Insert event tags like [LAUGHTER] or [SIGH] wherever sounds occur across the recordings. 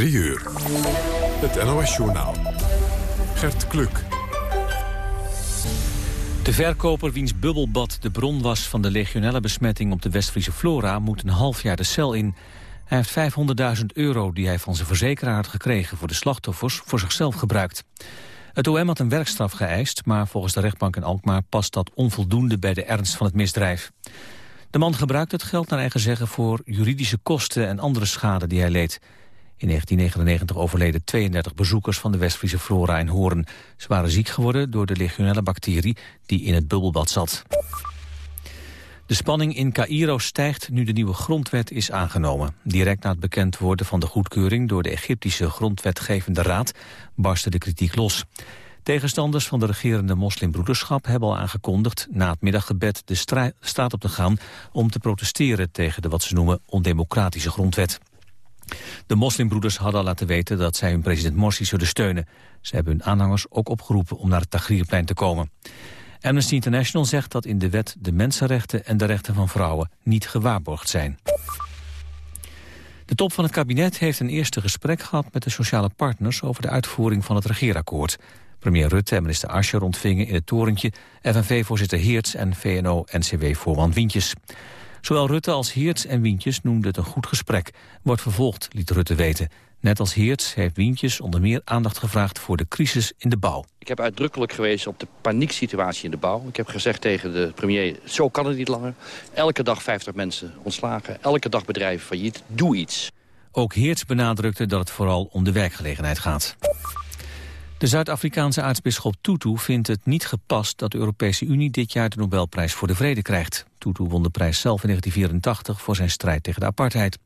3 uur. Het NOS-journaal. Gert Kluk. De verkoper wiens bubbelbad de bron was van de legionelle besmetting op de Westfriese flora moet een half jaar de cel in. Hij heeft 500.000 euro die hij van zijn verzekeraar had gekregen voor de slachtoffers voor zichzelf gebruikt. Het OM had een werkstraf geëist, maar volgens de rechtbank in Alkmaar past dat onvoldoende bij de ernst van het misdrijf. De man gebruikte het geld naar eigen zeggen voor juridische kosten en andere schade die hij leed. In 1999 overleden 32 bezoekers van de Westfriese Flora in Hoorn. Ze waren ziek geworden door de legionelle bacterie die in het bubbelbad zat. De spanning in Cairo stijgt nu de nieuwe grondwet is aangenomen. Direct na het bekend worden van de goedkeuring door de Egyptische grondwetgevende raad barstte de kritiek los. Tegenstanders van de regerende moslimbroederschap hebben al aangekondigd na het middaggebed de straat op te gaan om te protesteren tegen de wat ze noemen ondemocratische grondwet. De moslimbroeders hadden al laten weten dat zij hun president Morsi zullen steunen. Ze hebben hun aanhangers ook opgeroepen om naar het Tahrirplein te komen. Amnesty International zegt dat in de wet de mensenrechten en de rechten van vrouwen niet gewaarborgd zijn. De top van het kabinet heeft een eerste gesprek gehad met de sociale partners over de uitvoering van het regeerakkoord. Premier Rutte en minister Ascher ontvingen in het torentje FNV-voorzitter Heerts en VNO-NCW-voorman Wientjes. Zowel Rutte als Heerts en Wientjes noemden het een goed gesprek. Wordt vervolgd, liet Rutte weten. Net als Heerts heeft Wientjes onder meer aandacht gevraagd voor de crisis in de bouw. Ik heb uitdrukkelijk gewezen op de panieksituatie in de bouw. Ik heb gezegd tegen de premier, zo kan het niet langer. Elke dag 50 mensen ontslagen, elke dag bedrijven failliet. Doe iets. Ook Heerts benadrukte dat het vooral om de werkgelegenheid gaat. De Zuid-Afrikaanse aartsbisschop Tutu vindt het niet gepast dat de Europese Unie dit jaar de Nobelprijs voor de Vrede krijgt. Tutu won de prijs zelf in 1984 voor zijn strijd tegen de apartheid.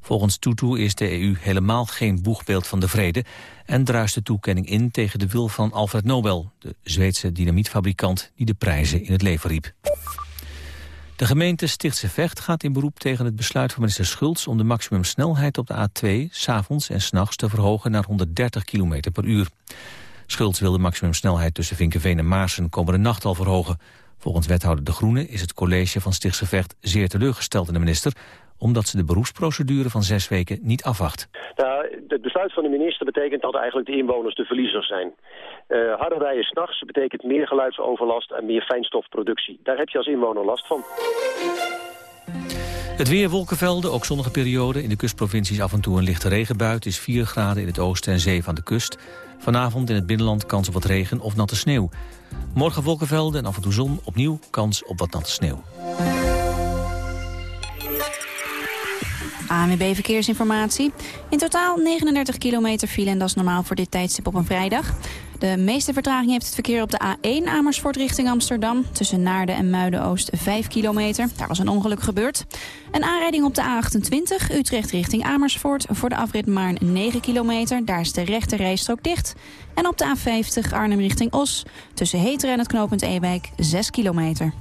Volgens Tutu is de EU helemaal geen boegbeeld van de vrede en druist de toekenning in tegen de wil van Alfred Nobel, de Zweedse dynamietfabrikant die de prijzen in het leven riep. De gemeente Stichtse Vecht gaat in beroep tegen het besluit van minister Schultz om de maximumsnelheid op de A2 s'avonds en s'nachts te verhogen naar 130 km per uur. Schultz wil de maximumsnelheid tussen Vinkenveen en Maarsen komende nacht al verhogen. Volgens wethouder De Groene is het college van Stichtse Vecht zeer teleurgesteld in de minister omdat ze de beroepsprocedure van zes weken niet afwacht. Nou, het besluit van de minister betekent dat eigenlijk de inwoners de verliezers zijn. Uh, harder rijden s'nachts betekent meer geluidsoverlast en meer fijnstofproductie. Daar heb je als inwoner last van. Het weer wolkenvelden, ook zonnige perioden. In de kustprovincies af en toe een lichte regenbui. Het is 4 graden in het oosten en 7 aan de kust. Vanavond in het binnenland kans op wat regen of natte sneeuw. Morgen wolkenvelden en af en toe zon. Opnieuw kans op wat natte sneeuw. ANWB Verkeersinformatie. In totaal 39 kilometer file en dat is normaal voor dit tijdstip op een vrijdag. De meeste vertraging heeft het verkeer op de A1 Amersfoort richting Amsterdam. Tussen Naarden en Muiden-Oost 5 kilometer. Daar was een ongeluk gebeurd. Een aanrijding op de A28 Utrecht richting Amersfoort. Voor de afrit Maarn 9 kilometer. Daar is de rechte rijstrook dicht. En op de A50 Arnhem richting Os. Tussen Heteren en het knooppunt Ewijk 6 kilometer.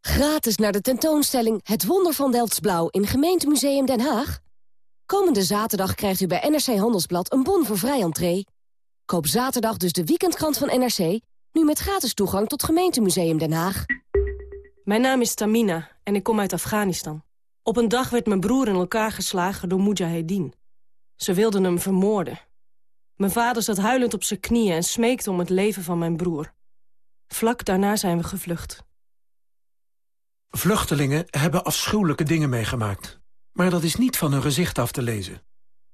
Gratis naar de tentoonstelling Het Wonder van Delftsblauw in Gemeentemuseum Den Haag? Komende zaterdag krijgt u bij NRC Handelsblad een bon voor vrij entree. Koop zaterdag dus de weekendkrant van NRC, nu met gratis toegang tot Gemeentemuseum Den Haag. Mijn naam is Tamina en ik kom uit Afghanistan. Op een dag werd mijn broer in elkaar geslagen door Mujahedin. Ze wilden hem vermoorden. Mijn vader zat huilend op zijn knieën en smeekte om het leven van mijn broer. Vlak daarna zijn we gevlucht. Vluchtelingen hebben afschuwelijke dingen meegemaakt. Maar dat is niet van hun gezicht af te lezen.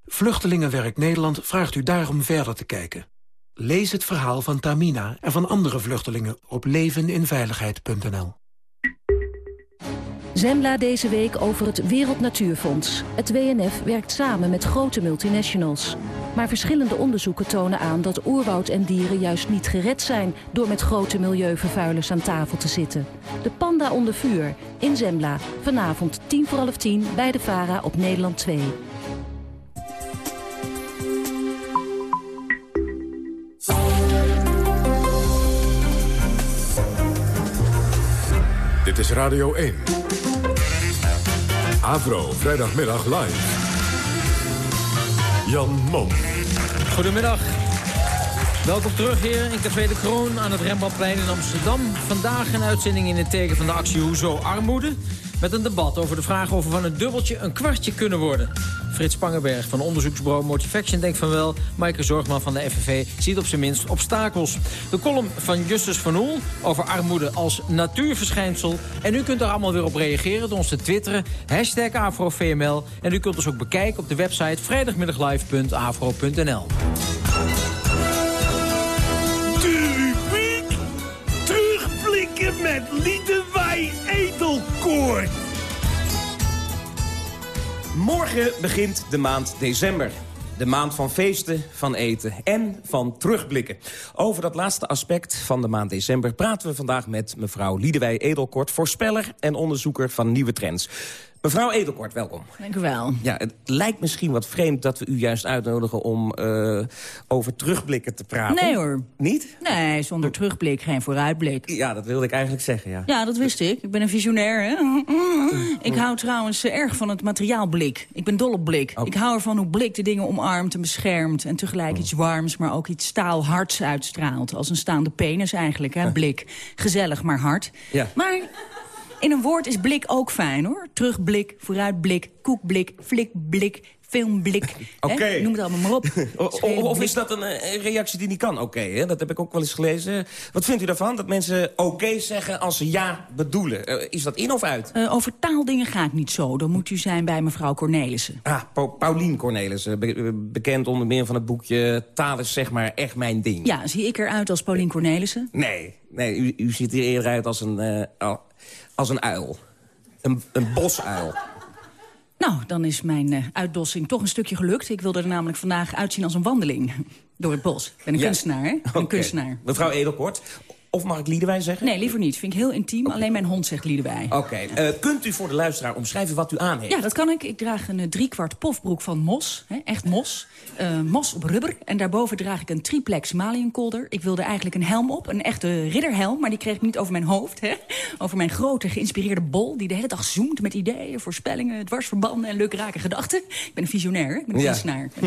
Vluchtelingenwerk Nederland vraagt u daarom verder te kijken. Lees het verhaal van Tamina en van andere vluchtelingen op leveninveiligheid.nl. Zembla deze week over het Wereld Natuurfonds. Het WNF werkt samen met grote multinationals. Maar verschillende onderzoeken tonen aan dat oerwoud en dieren juist niet gered zijn... door met grote milieuvervuilers aan tafel te zitten. De panda onder vuur, in Zembla. Vanavond tien voor half tien bij de VARA op Nederland 2. Dit is Radio 1. Avro, vrijdagmiddag live. Jan Mom. Goedemiddag. Welkom terug hier in Café de Kroon aan het Rembrandtplein in Amsterdam. Vandaag een uitzending in het teken van de actie Hoezo Armoede. Met een debat over de vraag of we van een dubbeltje een kwartje kunnen worden. Frits Spangenberg van onderzoeksbureau Motivation denkt van wel. Maaike Zorgman van de FNV ziet op zijn minst obstakels. De column van Justus van Oel over armoede als natuurverschijnsel. En u kunt er allemaal weer op reageren door ons te twitteren. Hashtag AfroVML. En u kunt ons ook bekijken op de website vrijdagmiddaglive.afro.nl. Terugblikken met Liedewij Morgen begint de maand december. De maand van feesten, van eten en van terugblikken. Over dat laatste aspect van de maand december praten we vandaag met mevrouw Liedewij Edelkort... voorspeller en onderzoeker van nieuwe trends. Mevrouw Edelkort, welkom. Dank u wel. Ja, het lijkt misschien wat vreemd dat we u juist uitnodigen om uh, over terugblikken te praten. Nee hoor. Niet? Nee, zonder terugblik geen vooruitblik. Ja, dat wilde ik eigenlijk zeggen, ja. Ja, dat wist ik. Ik ben een visionair, hè. Ik hou trouwens erg van het materiaalblik. Ik ben dol op blik. Ik hou ervan hoe blik de dingen omarmt en beschermt... en tegelijk iets warms, maar ook iets staalhards uitstraalt. Als een staande penis eigenlijk, hè, blik. Gezellig, maar hard. Ja. Maar in een woord is blik ook fijn, hoor. Terugblik, vooruitblik, koekblik, flikblik, filmblik. [LAUGHS] Oké. Noem het allemaal maar op. [LAUGHS] of, is dat een, een, reactie die niet kan? Oké, dat heb ik ook wel eens gelezen. Wat vindt u daarvan? Dat mensen oké zeggen als ze ja bedoelen. Uh, is dat in of uit? Uh, over taaldingen ga ik niet zo. Dan moet u zijn bij mevrouw Cornelissen. Ah, pa Paulien Cornelissen. Be bekend onder meer van het boekje Taal is zeg maar echt mijn ding. Ja, zie ik eruit als Paulien Cornelissen? Nee, nee u, u ziet er eerder uit als een... Uh, als een uil. Een, een bosuil. Nou, dan is mijn uh, uitdossing toch een stukje gelukt. Ik wilde er namelijk vandaag uitzien als een wandeling door het bos. Ik ben een ja. kunstenaar, hè? Okay. Een kunstenaar. Mevrouw Edelkort, of mag ik Liedewij zeggen? Nee, liever niet. Vind ik heel intiem. Okay. Alleen mijn hond zegt Liedewij. Oké. Okay. Uh, kunt u voor de luisteraar omschrijven wat u aan heeft? Ja, dat kan ik. Ik draag een uh, driekwart pofbroek van mos. Hè, echt mos. Uh, mos op rubber. En daarboven draag ik een triplex maliënkolder. Ik wilde eigenlijk een helm op. Een echte ridderhelm. Maar die kreeg ik niet over mijn hoofd. Hè. Over mijn grote geïnspireerde bol. Die de hele dag zoomt met ideeën, voorspellingen, dwarsverbanden en leukrake gedachten. Ik ben een visionair. Ik ben een ja.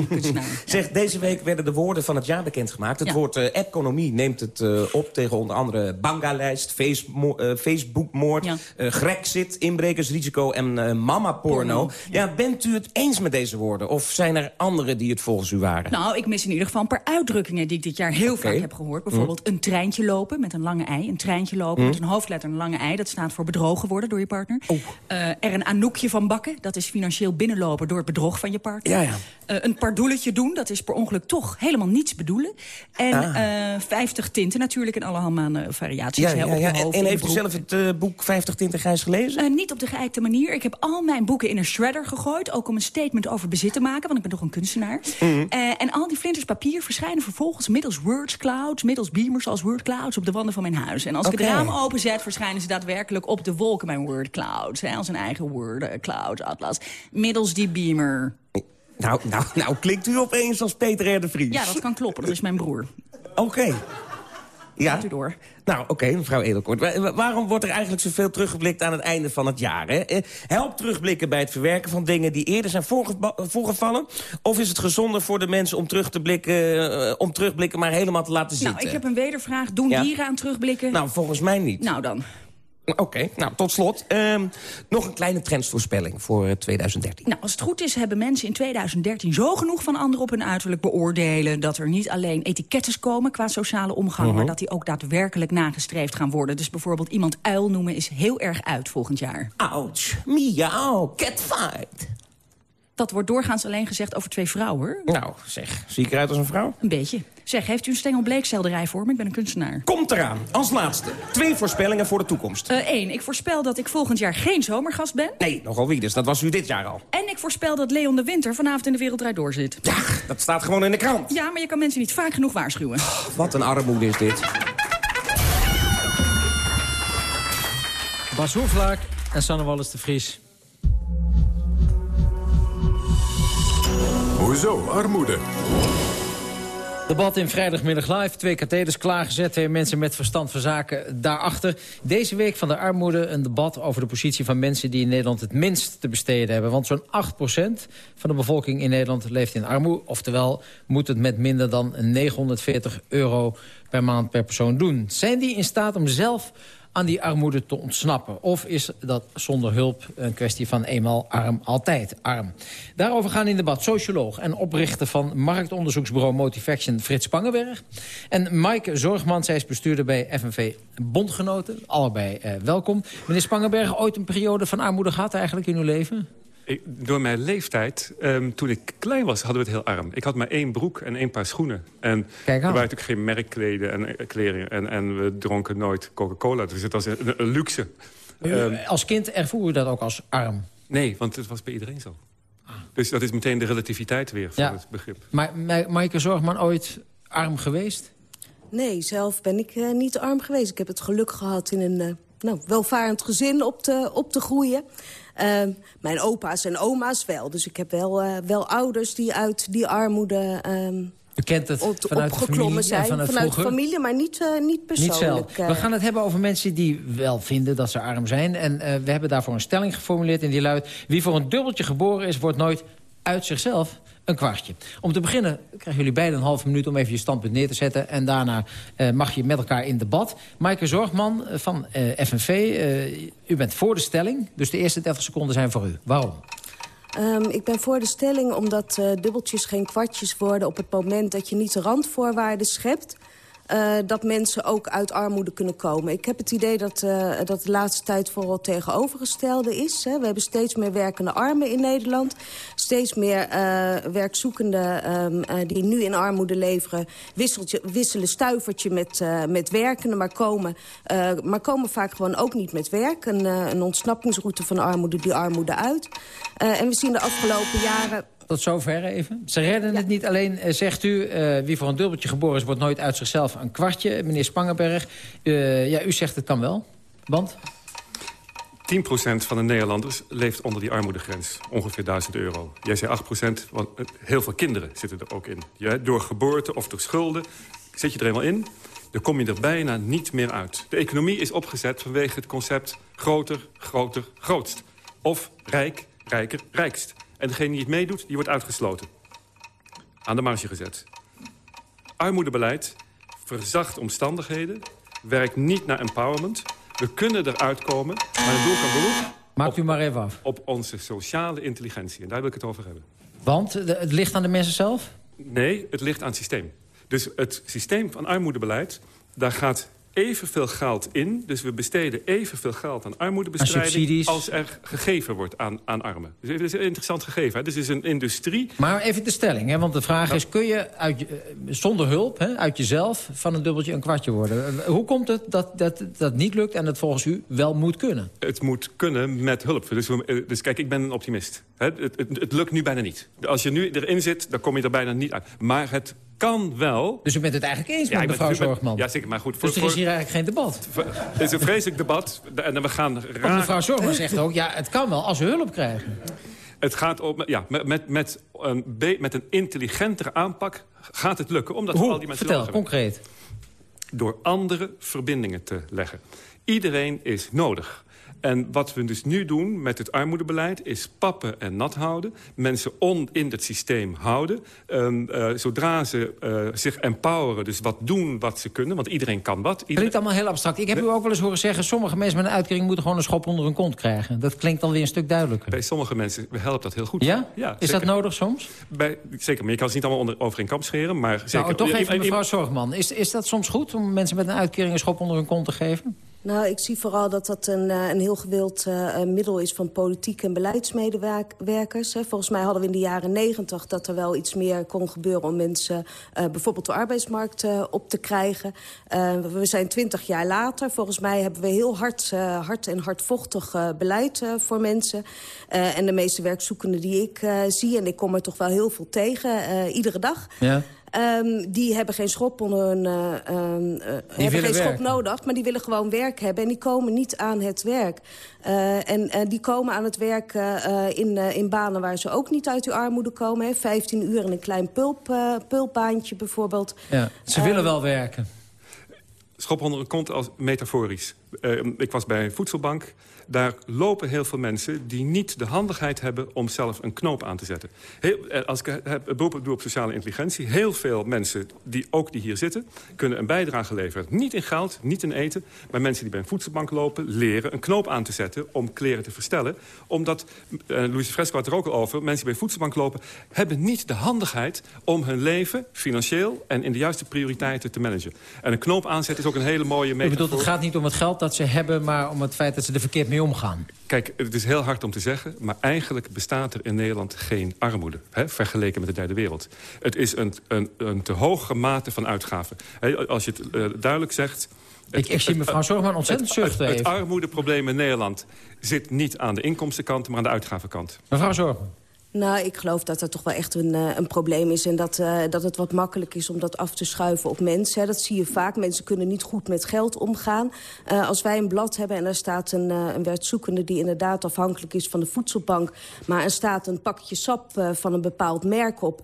kunstenaar. [LAUGHS] Zeg, deze week werden de woorden van het jaar bekendgemaakt. Het Ja. woord uh, economie neemt het op tegen onder andere Banga-lijst, uh, Facebookmoord, Ja. uh, Grexit, inbrekersrisico en uh, mama-porno. Porno, Ja. bent u het eens met deze woorden? Of zijn er anderen die het volgens u waren? Nou, ik mis in ieder geval een paar uitdrukkingen die ik dit jaar heel vaak heb gehoord. Bijvoorbeeld een treintje lopen met een lange ei. Een treintje lopen Mm. met een hoofdletter een lange ei. Dat staat voor bedrogen worden door je partner. Eh, er een anoekje van bakken. Dat is financieel binnenlopen door het bedrog van je partner. Ja, ja. Eh, een pardoeletje doen. Dat is per ongeluk toch helemaal niets bedoelen. En Ah. eh 50 tinten natuurlijk in allerhande variaties. Ja, ja, ja. En, heeft u zelf het uh, boek 50 Tinten Grijs gelezen? Uh, niet op de geëikte manier. Ik heb al mijn boeken in een shredder gegooid. Ook om een statement over bezit te maken, want ik ben toch een kunstenaar. Mhm. En al die flinters papier verschijnen vervolgens middels wordclouds... middels beamers als wordclouds op de wanden van mijn huis. En als ik het raam openzet, verschijnen ze daadwerkelijk op de wolken... mijn wordclouds, hè, als een eigen wordcloud atlas. Middels die beamer. Nou, nou, nou klinkt u opeens als Peter R. de Vries. Ja, dat kan kloppen. Dat is mijn broer. Oké. Ja. Gaat u door. Nou, oké, mevrouw wa- Waarom wordt er eigenlijk zoveel teruggeblikt aan het einde van het jaar? Hè? Eh, Helpt terugblikken bij het verwerken van dingen die eerder zijn voorgevallen? Of is het gezonder voor de mensen om terug te blikken, eh, om terugblikken maar helemaal te laten zitten? Nou, ik heb een wedervraag. Doen Ja. dieren aan terugblikken? Nou, volgens mij niet. Nou dan. Oké, nou, tot slot. ehm, nog een kleine trendsvoorspelling voor eh, 2013. Nou, als het goed is hebben mensen in 2013 zo genoeg van anderen op hun uiterlijk beoordelen... dat er niet alleen etikettes komen qua sociale omgang... Mhm. maar dat die ook daadwerkelijk nagestreefd gaan worden. Dus bijvoorbeeld iemand uil noemen is heel erg uit volgend jaar. Ouch, miauw, catfight. Dat wordt doorgaans alleen gezegd over twee vrouwen. hoor. Nou, zeg, zie ik eruit als een vrouw? Een beetje. Zeg, heeft u een stengel bleekselderij voor me? Ik ben een kunstenaar. Komt eraan. Als laatste. Twee voorspellingen voor de toekomst. Eén, ik voorspel dat ik volgend jaar geen zomergast ben. Nee, nogal wie dus. Dat was u dit jaar al. En ik voorspel dat Leon de Winter vanavond in de Wereld Draait Door zit. Ja, dat staat gewoon in de krant. Ja, maar je kan mensen niet vaak genoeg waarschuwen. Wat een armoede is dit. Bas Hoeflaak en Sanne Wallis de Vries. Hoezo armoede? Debat in vrijdagmiddag live. Twee katheders klaargezet. Twee mensen met verstand van zaken daarachter. Deze week van de armoede een debat over de positie van mensen... die in Nederland het minst te besteden hebben. Want zo'n 8% van de bevolking in Nederland leeft in armoede. Oftewel moet het met minder dan 940 euro per maand per persoon doen. Zijn die in staat om zelf aan die armoede te ontsnappen? Of is dat zonder hulp een kwestie van eenmaal arm, altijd arm? Daarover gaan in debat socioloog en oprichter van marktonderzoeksbureau Motivaction Frits Spangenberg. En Maaike Zorgman, zij is bestuurder bij FNV Bondgenoten. Allebei eh, welkom. Meneer Spangenberg, ooit een periode van armoede gehad eigenlijk in uw leven? Ik, door mijn leeftijd, um, toen ik klein was, hadden we het heel arm. Ik had maar één broek en één paar schoenen. En Kijk er waren natuurlijk geen merkkleden en uh, kleren. En, en we dronken nooit Coca-Cola. Dus het was een, luxe. U, um, als kind ervoer u dat ook als arm? Nee, want het was bij iedereen zo. Ah. Dus dat is meteen de relativiteit weer van ja. het begrip. Maar Maaike Zorgman ooit arm geweest? Nee, zelf ben ik uh, niet arm geweest. Ik heb het geluk gehad in een uh, nou, welvarend gezin op te, op te groeien. Uh, mijn opa's en oma's wel. Dus ik heb wel, uh, wel ouders die uit die armoede... Um, u kent het vanuit de familie zijn, vanuit, vanuit de familie, maar niet, uh, niet persoonlijk. Niet zelf. We gaan het hebben over mensen die wel vinden dat ze arm zijn. En we hebben daarvoor een stelling geformuleerd en die luidt... wie voor een dubbeltje geboren is, wordt nooit uit zichzelf een kwartje. Om te beginnen krijgen jullie beiden een halve minuut om even je standpunt neer te zetten. En daarna uh, mag je met elkaar in debat. Maaike Zorgman van uh, FNV, u bent voor de stelling. Dus de eerste 30 seconden zijn voor u. Waarom? Um, ik ben voor de stelling omdat dubbeltjes geen kwartjes worden... op het moment dat je niet de randvoorwaarden schept... Uh, dat mensen ook uit armoede kunnen komen. Ik heb het idee dat, uh, dat de laatste tijd vooral tegenovergestelde is. Hè. We hebben steeds meer werkende armen in Nederland. Steeds meer uh, werkzoekenden um, die nu in armoede leveren... wisselen stuivertje met, met werkenden, maar komen, maar komen vaak gewoon ook niet met werk. Een, een ontsnappingsroute van armoede die armoede uit. en we zien de afgelopen jaren... Tot zover even. Ze redden ja. het niet alleen, zegt u. Uh, wie voor een dubbeltje geboren is, wordt nooit uit zichzelf een kwartje. Meneer Spangenberg, uh, ja, u zegt het kan wel. Want? 10% van de Nederlanders leeft onder die armoedegrens. Ongeveer 1000 euro. Jij zei 8%, want heel veel kinderen zitten er ook in. Ja, door geboorte of door schulden zit je er eenmaal in. Dan kom je er bijna niet meer uit. De economie is opgezet vanwege het concept groter, groter, grootst. Of rijk, rijker, rijkst. En degene die het meedoet, die wordt uitgesloten. Aan de marge gezet. Armoedebeleid verzacht omstandigheden. Werkt niet naar empowerment. We kunnen eruit komen, maar het doel kan beroep... Maakt u maar even af. Op onze sociale intelligentie. En daar wil ik het over hebben. Want het ligt aan de mensen zelf? Nee, het ligt aan het systeem. Dus het systeem van armoedebeleid, daar gaat evenveel geld in. Dus we besteden evenveel geld aan armoedebestrijding... als er gegeven wordt aan, aan armen. Dus het is een interessant gegeven. Hè? Dus het is een industrie... Maar even de stelling, hè? want de vraag is... kun je uit, zonder hulp, hè, uit jezelf, van een dubbeltje een kwartje worden? Hoe komt het dat dat, dat niet lukt en het volgens u wel moet kunnen? Het moet kunnen met hulp. Dus, dus kijk, ik ben een optimist. Het, het, het lukt nu bijna niet. Als je nu erin zit, dan kom je er bijna niet uit. Maar het kan wel. Dus u bent het eigenlijk eens met ja, mevrouw Zorgman? Ja, zeker. Maar goed, voor, dus er is hier eigenlijk geen debat? Het is een vreselijk debat. En we gaan raar... mevrouw Zorgman zegt ook, ja, het kan wel als we hulp krijgen. Het gaat om, ja, met, met, met, een, met een intelligentere aanpak gaat het lukken. Omdat Hoe? al die mensen Vertel, concreet. Door andere verbindingen te leggen. Iedereen is nodig. En wat we dus nu doen met het armoedebeleid... is pappen en nat houden. Mensen on in het systeem houden. Um, uh, zodra ze uh, zich empoweren, dus wat doen wat ze kunnen... want iedereen kan wat. Iedereen... Klinkt allemaal heel abstract. Ik heb u ook wel eens horen zeggen... sommige mensen met een uitkering moeten gewoon een schop onder hun kont krijgen. Dat klinkt alweer een stuk duidelijker. Bij sommige mensen helpt dat heel goed. Ja? ja is zeker. dat nodig soms? Bij, zeker, maar je kan ze niet allemaal onder, over een kamp scheren. Maar zeker. Nou, toch even mevrouw Zorgman. Is, is dat soms goed om mensen met een uitkering een schop onder hun kont te geven? Nou, ik zie vooral dat dat een, een heel gewild uh, middel is van politiek en beleidsmedewerkers. Volgens mij hadden we in de jaren negentig dat er wel iets meer kon gebeuren... om mensen bijvoorbeeld de arbeidsmarkt op te krijgen. we zijn twintig jaar later. Volgens mij hebben we heel hard, hard en hardvochtig beleid voor mensen. en de meeste werkzoekenden die ik zie, en ik kom er toch wel heel veel tegen, iedere dag... Ja. Um, die hebben geen schop onder hun, uh, uh, hebben geen schop nodig, maar die willen gewoon werk hebben. En die komen niet aan het werk. Uh, en die komen aan het werk in, in banen waar ze ook niet uit uw armoede komen. Hè. 15 uur in een klein pulp, pulpbaantje bijvoorbeeld. Ja, ze willen wel werken. Schop onder kont als metaforisch. ik was bij een voedselbank daar lopen heel veel mensen die niet de handigheid hebben... om zelf een knoop aan te zetten. Heel, eh, als ik heb, beroep doe op sociale intelligentie... heel veel mensen, die, ook die hier zitten... kunnen een bijdrage leveren. Niet in geld, niet in eten... maar mensen die bij een voedselbank lopen... leren een knoop aan te zetten om kleren te verstellen. Omdat, uh, Louise Fresco had er ook al over... mensen die bij een voedselbank lopen... hebben niet de handigheid om hun leven financieel... en in de juiste prioriteiten te managen. En een knoop aanzetten is ook een hele mooie metafoor. Ik bedoel, het gaat niet om het geld dat ze hebben... maar om het feit dat ze er verkeerd mee omgaan? Kijk, het is heel hard om te zeggen... maar eigenlijk bestaat er in Nederland geen armoede... Hè, vergeleken met de derde wereld. Het is een, een, een te hoge mate van uitgaven. Als je het uh, duidelijk zegt... ik, ik zie mevrouw Zorgman ontzettend zuchten. Het, het, het armoedeprobleem in Nederland zit niet aan de inkomstenkant... maar aan de uitgavenkant. Mevrouw Zorgman. Nou, ik geloof dat dat toch wel echt een, uh, een probleem is. En dat, uh, dat het wat makkelijk is om dat af te schuiven op mensen. Hè. Dat zie je vaak. Mensen kunnen niet goed met geld omgaan. Uh, als wij een blad hebben en er staat een, een werkzoekende... die inderdaad afhankelijk is van de voedselbank... maar er staat een pakje sap van een bepaald merk op...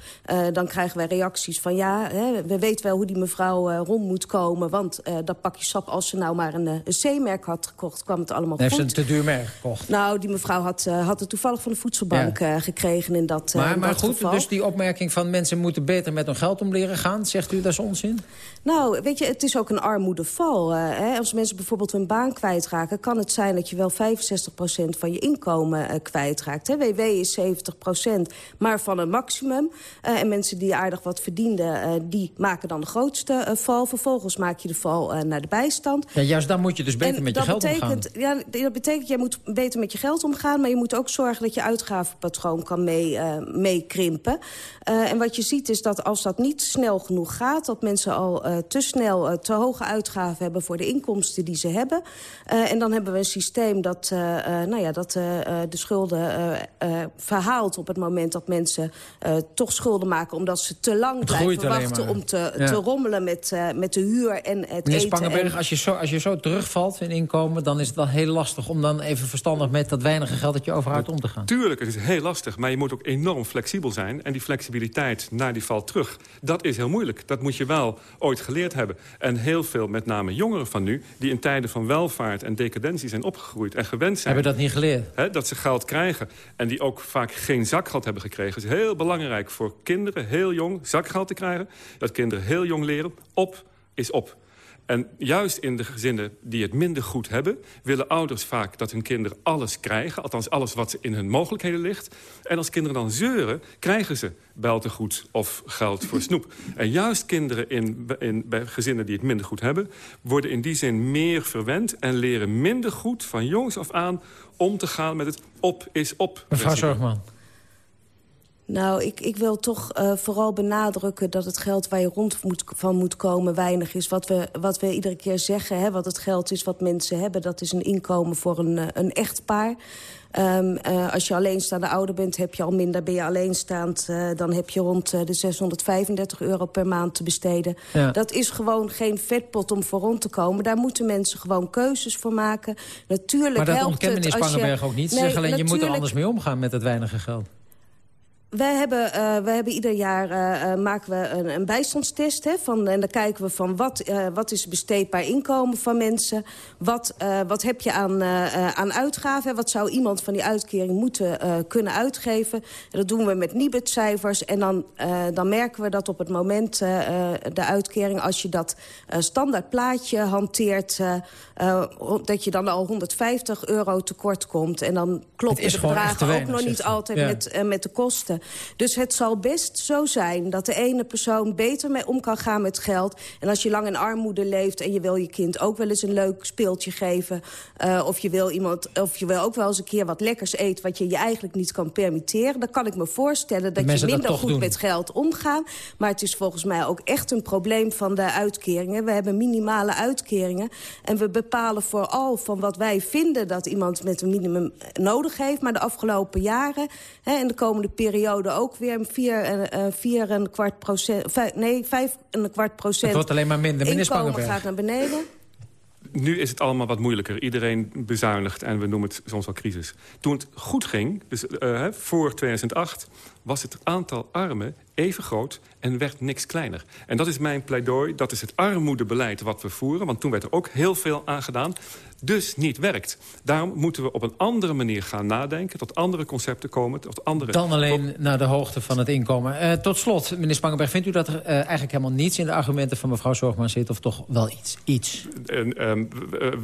dan krijgen wij reacties van... ja, hè, we weten wel hoe die mevrouw rond moet komen... want dat pakje sap, als ze nou maar een, een C-merk had gekocht... kwam het allemaal goed. Heeft ze een te duur merk gekocht? Nou, die mevrouw had, had het toevallig van de voedselbank ja. gekregen in dat, maar, in maar dat goed, geval. dus die opmerking van mensen moeten beter met hun geld om leren gaan... zegt u dat is onzin? Nou, weet je, het is ook een armoedeval. Uh, hè. Als mensen bijvoorbeeld hun baan kwijtraken... kan het zijn dat je wel 65% van je inkomen uh, kwijtraakt. Hè. WW is 70%, maar van een maximum. Uh, en mensen die aardig wat verdienden, die maken dan de grootste val. Vervolgens maak je de val naar de bijstand. Ja, juist dan moet je dus beter en met je geld betekent, omgaan. Ja, dat betekent, jij moet beter met je geld omgaan... maar je moet ook zorgen dat je uitgavenpatroon kan mee, meekrimpen. En wat je ziet is dat als dat niet snel genoeg gaat... dat mensen al uh, te snel te hoge uitgaven hebben voor de inkomsten die ze hebben. en dan hebben we een systeem dat, nou ja, dat de schulden verhaalt... op het moment dat mensen toch schulden maken... omdat ze te lang Het blijven wachten maar. om te, Ja. te rommelen met, met de huur en het Meneer eten. Spangenberg, en- als je, zo, als je zo terugvalt in inkomen... dan is het wel heel lastig om dan even verstandig met dat weinige geld dat je overhoudt om te gaan. Tuurlijk, het is heel lastig, maar je moet ook enorm flexibel zijn. En die flexibiliteit naar die val terug, dat is heel moeilijk. Dat moet je wel ooit geleerd hebben. En heel veel, met name jongeren van nu... die in tijden van welvaart en decadentie zijn opgegroeid en gewend zijn... Hebben dat niet geleerd? Hè, dat ze geld krijgen. En die ook vaak geen zakgeld hebben gekregen. Het is heel belangrijk voor kinderen, heel jong, zakgeld te krijgen. Dat kinderen heel jong leren, op is op. En juist in de gezinnen die het minder goed hebben... willen ouders vaak dat hun kinderen alles krijgen. Althans, alles wat in hun mogelijkheden ligt. En als kinderen dan zeuren, krijgen ze beltegoed of geld voor snoep. En juist kinderen in, in, bij gezinnen die het minder goed hebben... worden in die zin meer verwend en leren minder goed van jongs af aan... om te gaan met het op is op. Mevrouw. Zorgman. Nou, ik, ik wil toch uh, vooral benadrukken dat het geld waar je rond moet, van moet komen weinig is. Wat we, wat we iedere keer zeggen, hè, wat het geld is wat mensen hebben... dat is een inkomen voor een, uh, een echtpaar. Um, uh, als je alleenstaande ouder bent, heb je al minder. Ben je alleenstaand, uh, dan heb je rond uh, de 635 euro per maand te besteden. Ja. Dat is gewoon geen vetpot om voor rond te komen. Daar moeten mensen gewoon keuzes voor maken. Natuurlijk Maar dat helpt als je- Spangenberg ook niet. Ze Nee, zeggen alleen, je moet er anders mee omgaan met het weinige geld. Wij hebben, eh, wij hebben ieder jaar eh, eh, maken we een, een bijstandstest. Hè, van, en dan kijken we van wat, eh, wat is besteedbaar inkomen van mensen. Wat, wat heb je aan, aan uitgaven. Wat zou iemand van die uitkering moeten kunnen uitgeven. En dat doen we met Nibud-cijfers. En dan, dan merken we dat op het moment de uitkering... als je dat standaard plaatje hanteert... dat je dan al 150 euro tekort komt. En dan kloppen is de bedragen ook nog niet altijd Ja. met, met de kosten. Dus het zal best zo zijn dat de ene persoon beter mee om kan gaan met geld. En als je lang in armoede leeft en je wil je kind ook wel eens een leuk speeltje geven... eh, of, je wil iemand, of je wil ook wel eens een keer wat lekkers eten... wat je je eigenlijk niet kan permitteren... dan kan ik me voorstellen dat je dat minder goed doen. met geld omgaan. Maar het is volgens mij ook echt een probleem van de uitkeringen. We hebben minimale uitkeringen. En we bepalen vooral van wat wij vinden dat iemand met een minimum nodig heeft. Maar de afgelopen jaren hè, en de komende periode ook weer vier, eh, vier en een kwart procent. vijf- nee, vijf en een kwart procent. Het wordt alleen maar minder. Meneer Inkomen gaat naar beneden. Nu is het allemaal wat moeilijker. Iedereen bezuinigt en we noemen het soms wel crisis. Toen het goed ging, dus eh, hè, voor 2008... was het aantal armen even groot en werd niks kleiner. En dat is mijn pleidooi, dat is het armoedebeleid wat we voeren. Want toen werd er ook heel veel aan gedaan dus niet werkt. Daarom moeten we op een andere manier gaan nadenken... tot andere concepten komen, tot andere... Dan alleen naar de hoogte van het inkomen. Uh, tot slot, meneer Spangenberg, vindt u dat er uh, eigenlijk helemaal niets... in de argumenten van mevrouw Zorgman zit, of toch wel iets? iets? Uh,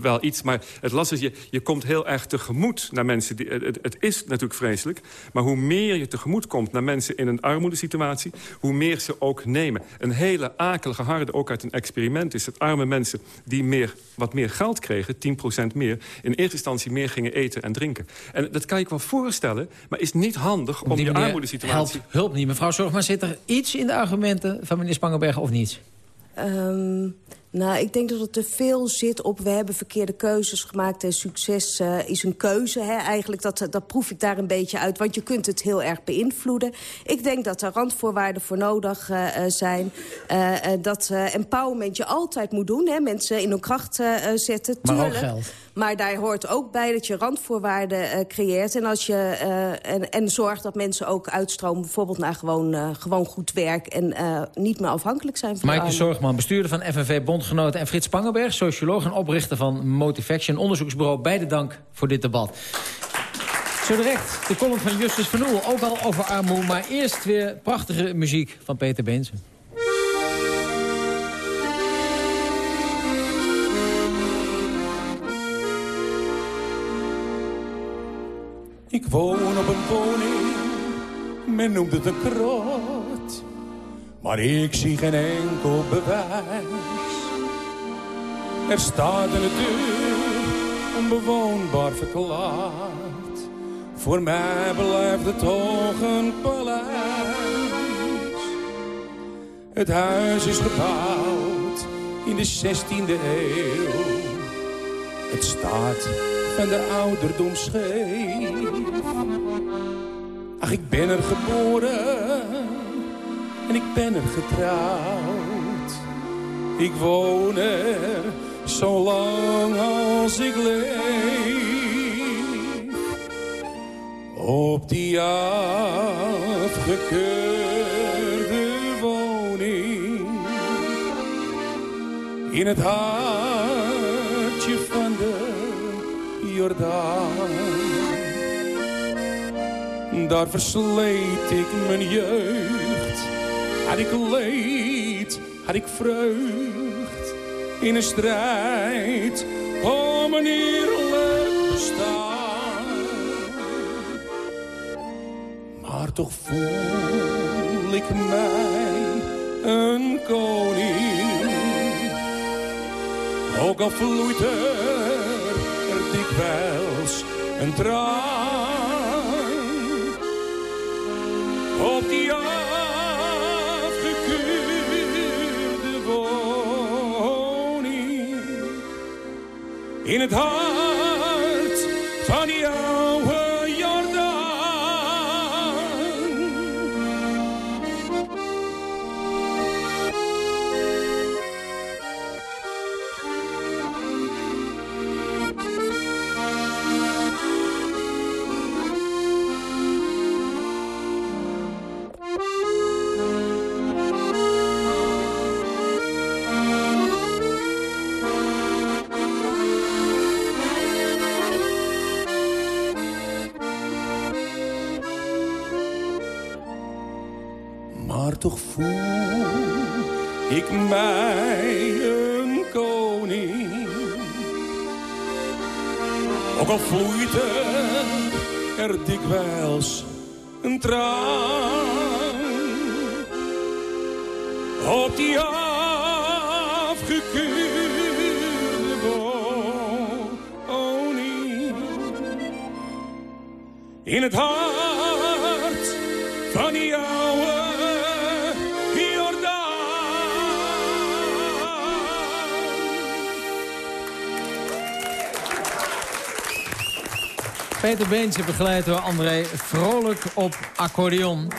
wel iets, maar het lastige is, je, je komt heel erg tegemoet naar mensen... Die, het, het, is natuurlijk vreselijk, maar hoe meer je tegemoet komt... naar mensen in een armoedesituatie, hoe meer ze ook nemen. Een hele akelige harde, ook uit een experiment... is dat arme mensen die meer, wat meer geld kregen, 10 meer... in eerste instantie meer gingen eten en drinken. En dat kan je wel voorstellen, maar is niet handig om die armoedesituatie... Helpt, hulp niet. Mevrouw Zorg, maar zit er iets in de argumenten van meneer Spangenberg of niet? Um, nou, ik denk dat het te veel zit op... we hebben verkeerde keuzes gemaakt en succes uh, is een keuze. Hè? Eigenlijk, dat, dat proef ik daar een beetje uit. Want je kunt het heel erg beïnvloeden. Ik denk dat er randvoorwaarden voor nodig uh, zijn. Uh, dat empowerment je altijd moet doen. Hè? Mensen in hun kracht zetten. Maar tuurlijk. ook geld. Maar daar hoort ook bij dat je randvoorwaarden creëert. En, als je, en, en zorgt dat mensen ook uitstromen... bijvoorbeeld naar gewoon, gewoon goed werk... en niet meer afhankelijk zijn van Maaike Zorgman, bestuurder van FNV Bond bondgenoten... en Frits Spangenberg, socioloog en oprichter van Motivaction onderzoeksbureau. Beide dank voor dit debat. Zo direct de column van Justus van Oel, ook al over armoede... maar eerst weer prachtige muziek van Peter Beense. Ik woon op een woning, men noemt het een krot. Maar ik zie geen enkel bewijs er staat een deur onbewoonbaar verklaard. Voor mij blijft het toch een paleis. Het huis is gebouwd in de 16e eeuw. Het staat van de ouderdom scheef. Ach, ik ben er geboren en ik ben er getrouwd. Ik woon er zolang als ik leef. Op die afgekeurde woning. In het hartje van de Jordaan. Daar versleet ik mijn jeugd. Had ik leed, had ik vreugd in een strijd om een eerlijk bestaan. Maar toch voel ik mij een koning. Ook al vloeit er, dikwijls een traan. Op die in het hart voel ik mij een koning. Ook al vloeit er, er dikwijls een traan. Op die afgekeurde woning. In het hart Peter Beense begeleid door André Vrolijk op accordeon.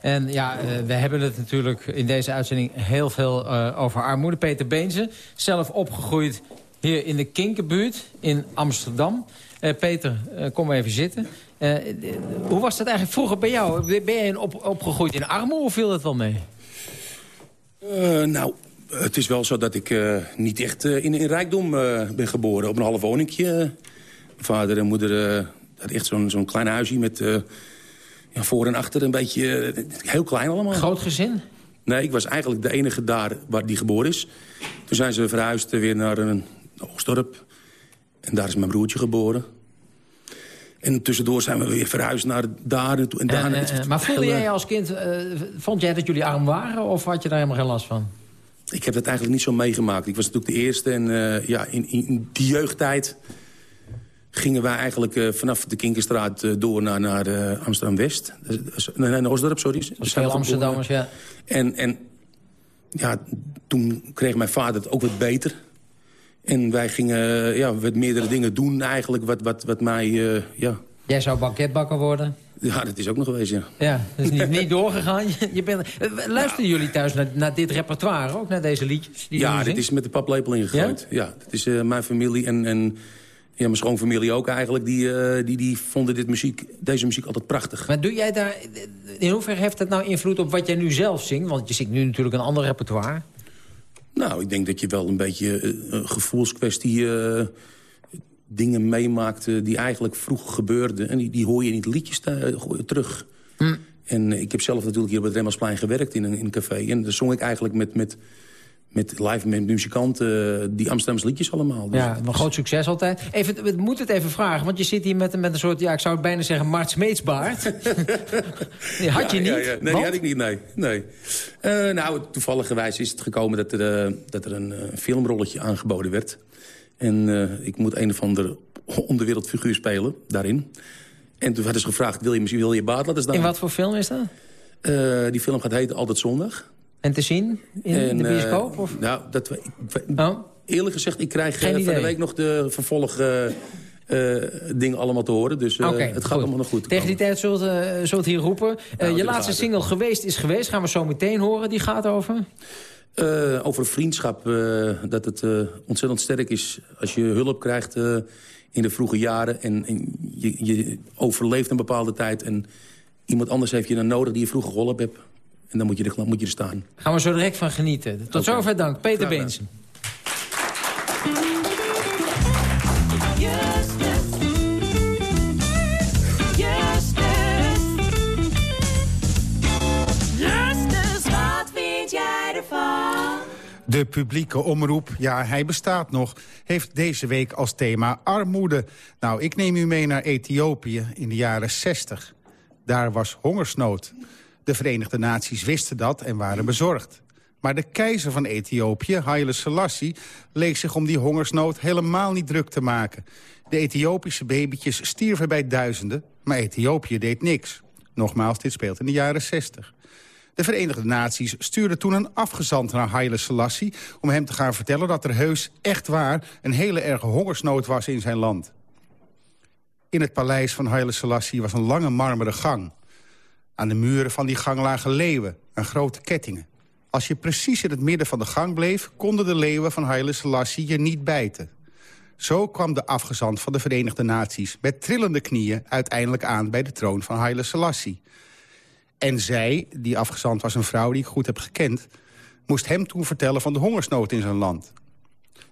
En ja, uh, we hebben het natuurlijk in deze uitzending heel veel uh, over armoede. Peter Beense, zelf opgegroeid hier in de Kinkerbuurt in Amsterdam. Uh, Peter, kom even zitten. hoe was dat eigenlijk vroeger bij jou? Ben je op, opgegroeid in armoede of viel dat wel mee? nou, het is wel zo dat ik niet echt in, in rijkdom ben geboren. Op een half woningje. vader en moeder hadden echt zo'n zo'n klein huisje met ja, voor en achter. Een beetje heel klein allemaal. Groot gezin? Nee, ik was eigenlijk de enige daar waar die geboren is. Toen zijn ze verhuisd weer naar een Oostdorp. En daar is mijn broertje geboren. En tussendoor zijn we weer verhuisd naar daar en, en daar. Uh, maar voelde jij als kind, uh, vond jij dat jullie arm waren... of had je daar helemaal geen last van? Ik heb dat eigenlijk niet zo meegemaakt. Ik was natuurlijk de eerste en ja, in, in, die jeugdtijd gingen wij eigenlijk vanaf de Kinkerstraat door naar, naar Amsterdam-West. Nee, naar Oostdorp, sorry. Dat veel Amsterdammers, ja. En, en ja, toen kreeg mijn vader het ook wat beter. En wij gingen ja, wat meerdere dingen doen eigenlijk, wat, wat, wat mij... Uh, ja. Jij zou banketbakker worden? Ja, dat is ook nog geweest, ja. Ja, dat is niet, [LAUGHS] niet doorgegaan. Je bent, eh, luisteren jullie thuis naar, naar dit repertoire ook, naar deze liedjes? Die ja, dit is met de paplepel ingegooid. Ja? ja dat is uh, mijn familie en, en ja, mijn schoonfamilie ook eigenlijk. Die, uh, die, die vonden dit muziek, deze muziek altijd prachtig. Maar doe jij daar... In hoeverre heeft dat nou invloed op wat jij nu zelf zingt? Want je zingt nu natuurlijk een ander repertoire. Nou, ik denk dat je wel een beetje een gevoelskwestie... Uh, dingen meemaakt die eigenlijk vroeger gebeurden. En die, die hoor je in de liedjes terug. Hm. En ik heb zelf natuurlijk hier op het Remmelsplein gewerkt in een, in een café. En daar zong ik eigenlijk met... met met live met muzikanten, die Amsterdamse liedjes allemaal. Dus ja, een groot succes altijd. Even, we moeten het even vragen, want je zit hier met, met een soort... ja, ik zou het bijna zeggen, Mart Smeetsbaard. [LAUGHS] die had je niet? Ja, ja. Nee, die had ik niet, nee. nee. Uh, nou, toevallig is het gekomen dat er, uh, dat er een uh, filmrolletje aangeboden werd. En ik moet een of ander onderwereldfiguur spelen daarin. En toen werd ze gevraagd, wil je, wil je baat laten staan? In wat voor film is dat? die film gaat heten Altijd Zondag. En te zien in, de bioscoop? Uh, nou, dat, oh. eerlijk gezegd, ik krijg uh, van de week nog de vervolg... Uh, dingen allemaal te horen. Dus uh, het gaat allemaal nog goed. Tegen die tijd zult uh, hier roepen. Nou, je laatste single Geweest is Geweest. Gaan we zo meteen horen. Die gaat over? over vriendschap. dat het ontzettend sterk is als je hulp krijgt in de vroege jaren. En, en je, je, overleeft een bepaalde tijd. En iemand anders heeft je dan nodig die je vroeger geholpen hebt. En dan moet je er, moet je er staan. Gaan we zo direct van genieten. Tot okay. zover dank. Peter Beensen. De publieke omroep, ja, hij bestaat nog, heeft deze week als thema armoede. Nou, ik neem u mee naar Ethiopië in de jaren 60. Daar was hongersnood. De Verenigde Naties wisten dat en waren bezorgd. Maar de keizer van Ethiopië, Haile Selassie... leek zich om die hongersnood helemaal niet druk te maken. De Ethiopische babytjes stierven bij duizenden, maar Ethiopië deed niks. Nogmaals, dit speelt in de jaren 60. De Verenigde Naties stuurden toen een afgezant naar Haile Selassie... om hem te gaan vertellen dat er heus echt waar... een hele erge hongersnood was in zijn land. In het paleis van Haile Selassie was een lange marmeren gang. Aan de muren van die gang lagen leeuwen en grote kettingen. Als je precies in het midden van de gang bleef... konden de leeuwen van Haile Selassie je niet bijten. Zo kwam de afgezant van de Verenigde Naties... met trillende knieën uiteindelijk aan bij de troon van Haile Selassie. En zij, die afgezant was een vrouw die ik goed heb gekend... moest hem toen vertellen van de hongersnood in zijn land.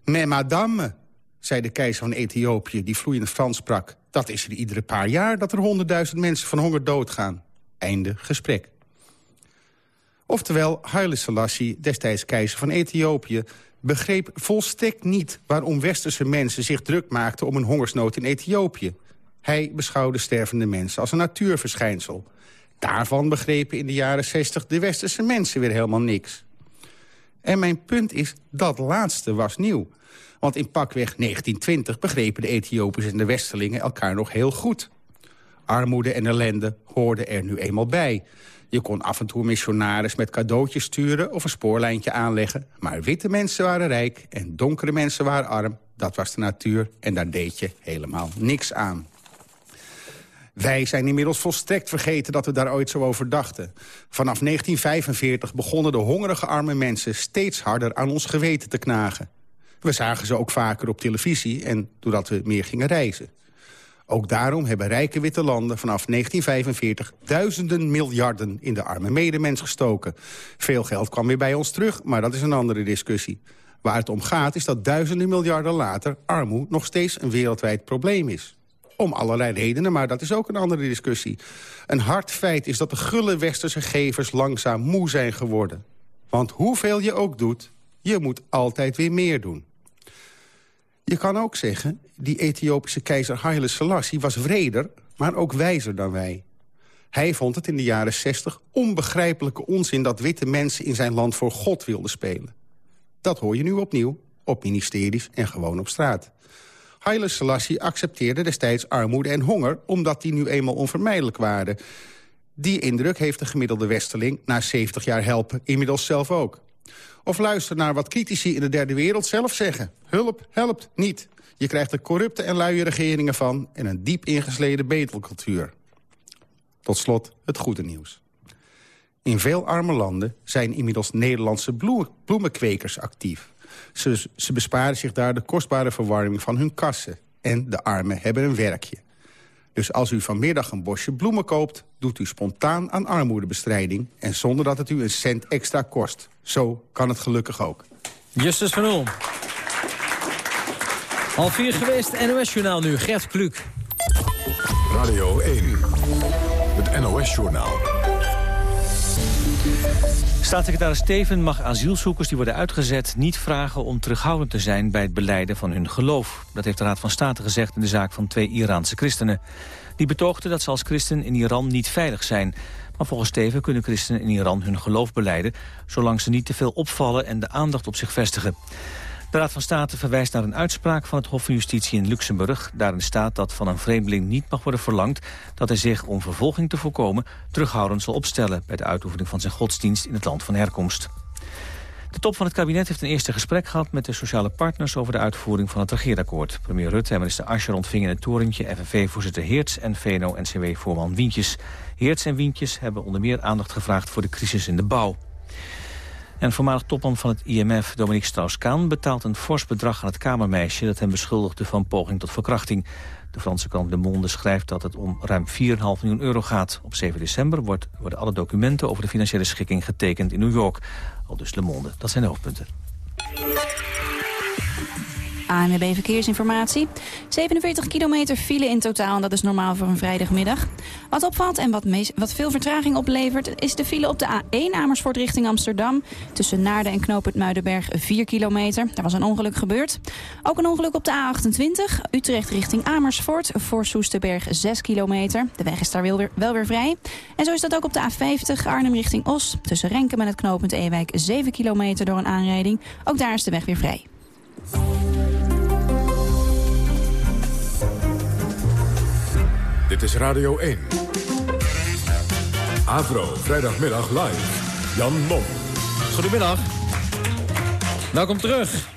Mais madame, zei de keizer van Ethiopië, die vloeiend Frans sprak... dat is er iedere paar jaar dat er honderdduizend mensen van honger doodgaan. Einde gesprek. Oftewel, Haile Selassie, destijds keizer van Ethiopië... begreep volstrekt niet waarom westerse mensen zich druk maakten... om een hongersnood in Ethiopië. Hij beschouwde stervende mensen als een natuurverschijnsel. Daarvan begrepen in de jaren 60 de westerse mensen weer helemaal niks. En mijn punt is, dat laatste was nieuw. Want in pakweg 1920 begrepen de Ethiopiërs en de Westerlingen elkaar nog heel goed. Armoede en ellende hoorden er nu eenmaal bij. Je kon af en toe missionaris met cadeautjes sturen of een spoorlijntje aanleggen. Maar witte mensen waren rijk en donkere mensen waren arm. Dat was de natuur en daar deed je helemaal niks aan. Wij zijn inmiddels volstrekt vergeten dat we daar ooit zo over dachten. Vanaf 1945 begonnen de hongerige arme mensen steeds harder aan ons geweten te knagen. We zagen ze ook vaker op televisie en doordat we meer gingen reizen. Ook daarom hebben rijke witte landen vanaf 1945 duizenden miljarden in de arme medemens gestoken. Veel geld kwam weer bij ons terug, maar dat is een andere discussie. Waar het om gaat is dat duizenden miljarden later armoede nog steeds een wereldwijd probleem is. Om allerlei redenen, maar dat is ook een andere discussie. Een hard feit is dat de gulle westerse gevers langzaam moe zijn geworden. Want hoeveel je ook doet, je moet altijd weer meer doen. Je kan ook zeggen, die Ethiopische keizer Haile Selassie was vreder, maar ook wijzer dan wij. Hij vond het in de jaren 60 onbegrijpelijke onzin dat witte mensen in zijn land voor God wilden spelen. Dat hoor je nu opnieuw, op ministeries en gewoon op straat. Haile Selassie accepteerde destijds armoede en honger... omdat die nu eenmaal onvermijdelijk waren. Die indruk heeft de gemiddelde westerling na 70 jaar helpen inmiddels zelf ook. Of luister naar wat critici in de derde wereld zelf zeggen. Hulp helpt niet. Je krijgt er corrupte en luie regeringen van... en een diep ingesleden betelcultuur. Tot slot het goede nieuws. In veel arme landen zijn inmiddels Nederlandse bloemenkwekers actief. Ze, ze besparen zich daar de kostbare verwarming van hun kassen. En de armen hebben een werkje. Dus als u vanmiddag een bosje bloemen koopt... doet u spontaan aan armoedebestrijding... en zonder dat het u een cent extra kost. Zo kan het gelukkig ook. Justus van Oel. Half vier geweest, NOS-journaal nu, Gert Kluk. Radio 1, het NOS-journaal. Staatssecretaris Steven mag asielzoekers die worden uitgezet niet vragen om terughoudend te zijn bij het beleiden van hun geloof. Dat heeft de Raad van State gezegd in de zaak van twee Iraanse christenen. Die betoogden dat ze als christen in Iran niet veilig zijn. Maar volgens Steven kunnen christenen in Iran hun geloof beleiden... zolang ze niet te veel opvallen en de aandacht op zich vestigen. De Raad van State verwijst naar een uitspraak van het Hof van Justitie in Luxemburg. Daarin staat dat van een vreemdeling niet mag worden verlangd... dat hij zich, om vervolging te voorkomen, terughoudend zal opstellen... bij de uitoefening van zijn godsdienst in het land van herkomst. De top van het kabinet heeft een eerste gesprek gehad met de sociale partners over de uitvoering van het regeerakkoord. Premier Rutte en minister Ascher ontvingen in het torentje FNV-voorzitter Heerts en VNO-NCW-voorman Wientjes. Heerts en Wientjes hebben onder meer aandacht gevraagd voor de crisis in de bouw. En voormalig topman van het IMF, Dominique Strauss-Kaan... betaalt een fors bedrag aan het kamermeisje... dat hem beschuldigde van poging tot verkrachting. De Franse krant Le Monde schrijft dat het om ruim 4,5 miljoen euro gaat. Op 7 december wordt, worden alle documenten over de financiële schikking getekend in New York. Al dus Le Monde. Dat zijn de hoofdpunten. ANWB Verkeersinformatie. 47 kilometer file in totaal, en dat is normaal voor een vrijdagmiddag. Wat opvalt en wat, wat veel vertraging oplevert... is de file op de A1 Amersfoort richting Amsterdam. Tussen Naarden en Knoopend Muidenberg 4 kilometer. Daar was een ongeluk gebeurd. Ook een ongeluk op de A28 Utrecht richting Amersfoort. Voor Soesterberg 6 kilometer. De weg is daar wel weer, wel weer vrij. En zo is dat ook op de A50 Arnhem richting Os. Tussen Renken en het knooppunt Ewijk 7 kilometer door een aanrijding. Ook daar is de weg weer vrij. Dit is Radio 1. Avro, vrijdagmiddag live. Jan Mom. Goedemiddag. Welkom terug.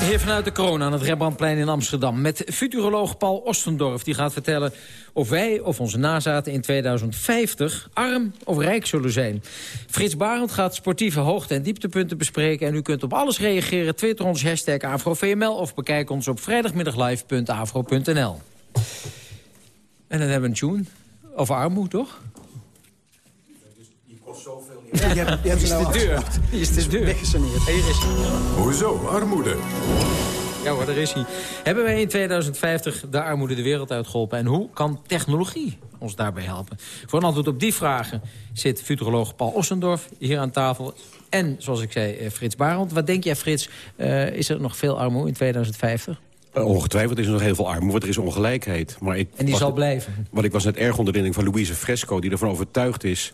Hier vanuit de corona aan het Rembrandtplein in Amsterdam... met futuroloog Paul Ostendorf. Die gaat vertellen of wij of onze nazaten in 2050 arm of rijk zullen zijn. Frits Barend gaat sportieve hoogte- en dieptepunten bespreken... en u kunt op alles reageren. Twitter ons hashtag AfroVML of bekijk ons op vrijdagmiddaglive.afro.nl. En dan hebben we een tune over armoede, toch? Die kost zoveel niet. Je hebt, je hebt is de deur. Hier is de deur. Weggesaneerd. Hier is Hoezo armoede? Ja hoor, daar is hij. Hebben wij in 2050 de armoede de wereld uitgeholpen? En hoe kan technologie ons daarbij helpen? Voor een antwoord op die vragen zit futuroloog Paul Ossendorf hier aan tafel. En, zoals ik zei, eh, Frits Barend. Wat denk jij, Frits, uh, is er nog veel armoede in 2050? Uh, ongetwijfeld is er nog heel veel armoede, want er is ongelijkheid. Maar ik en die zal blijven? Want ik was net erg onder de indruk van Louise Fresco... die ervan overtuigd is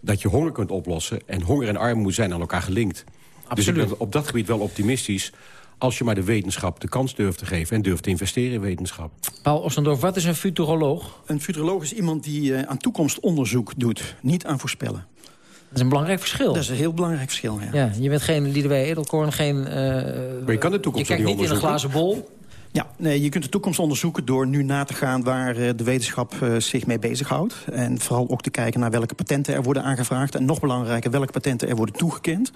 dat je honger kunt oplossen. En honger en armoede zijn aan elkaar gelinkt. Absoluut. Dus ik ben op dat gebied wel optimistisch... als je maar de wetenschap de kans durft te geven... en durft te investeren in wetenschap. Paul Ossendorf, wat is een futuroloog? Een futuroloog is iemand die uh, aan toekomstonderzoek doet. Niet aan voorspellen. Dat is een belangrijk verschil. Dat is een heel belangrijk verschil, ja. ja je bent geen Liedewij Edelkorn, geen... Uh, maar je kan de toekomst Je kijkt niet in een glazen bol. Ja, nee, je kunt de toekomst onderzoeken door nu na te gaan waar uh, de wetenschap uh, zich mee bezighoudt. En vooral ook te kijken naar welke patenten er worden aangevraagd. En nog belangrijker, welke patenten er worden toegekend.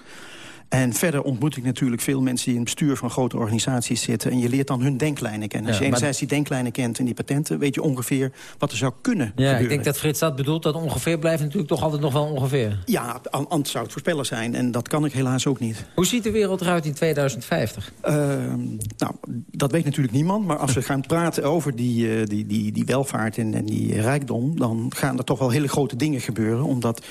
En verder ontmoet ik natuurlijk veel mensen die in het bestuur van grote organisaties zitten. En je leert dan hun denklijnen kennen. Als je enerzijds die denklijnen kent en die patenten... weet je ongeveer wat er zou kunnen Ja, gebeuren. ik denk dat Frits dat bedoelt. Dat ongeveer blijft natuurlijk toch altijd nog wel ongeveer. Ja, an- anders zou het voorspeller zijn. En dat kan ik helaas ook niet. Hoe ziet de wereld eruit in 2050? Ehm, nou, dat weet natuurlijk niemand. Maar als we gaan praten over die, eh, die, die, die welvaart en, en die rijkdom... dan gaan er toch wel hele grote dingen gebeuren. Omdat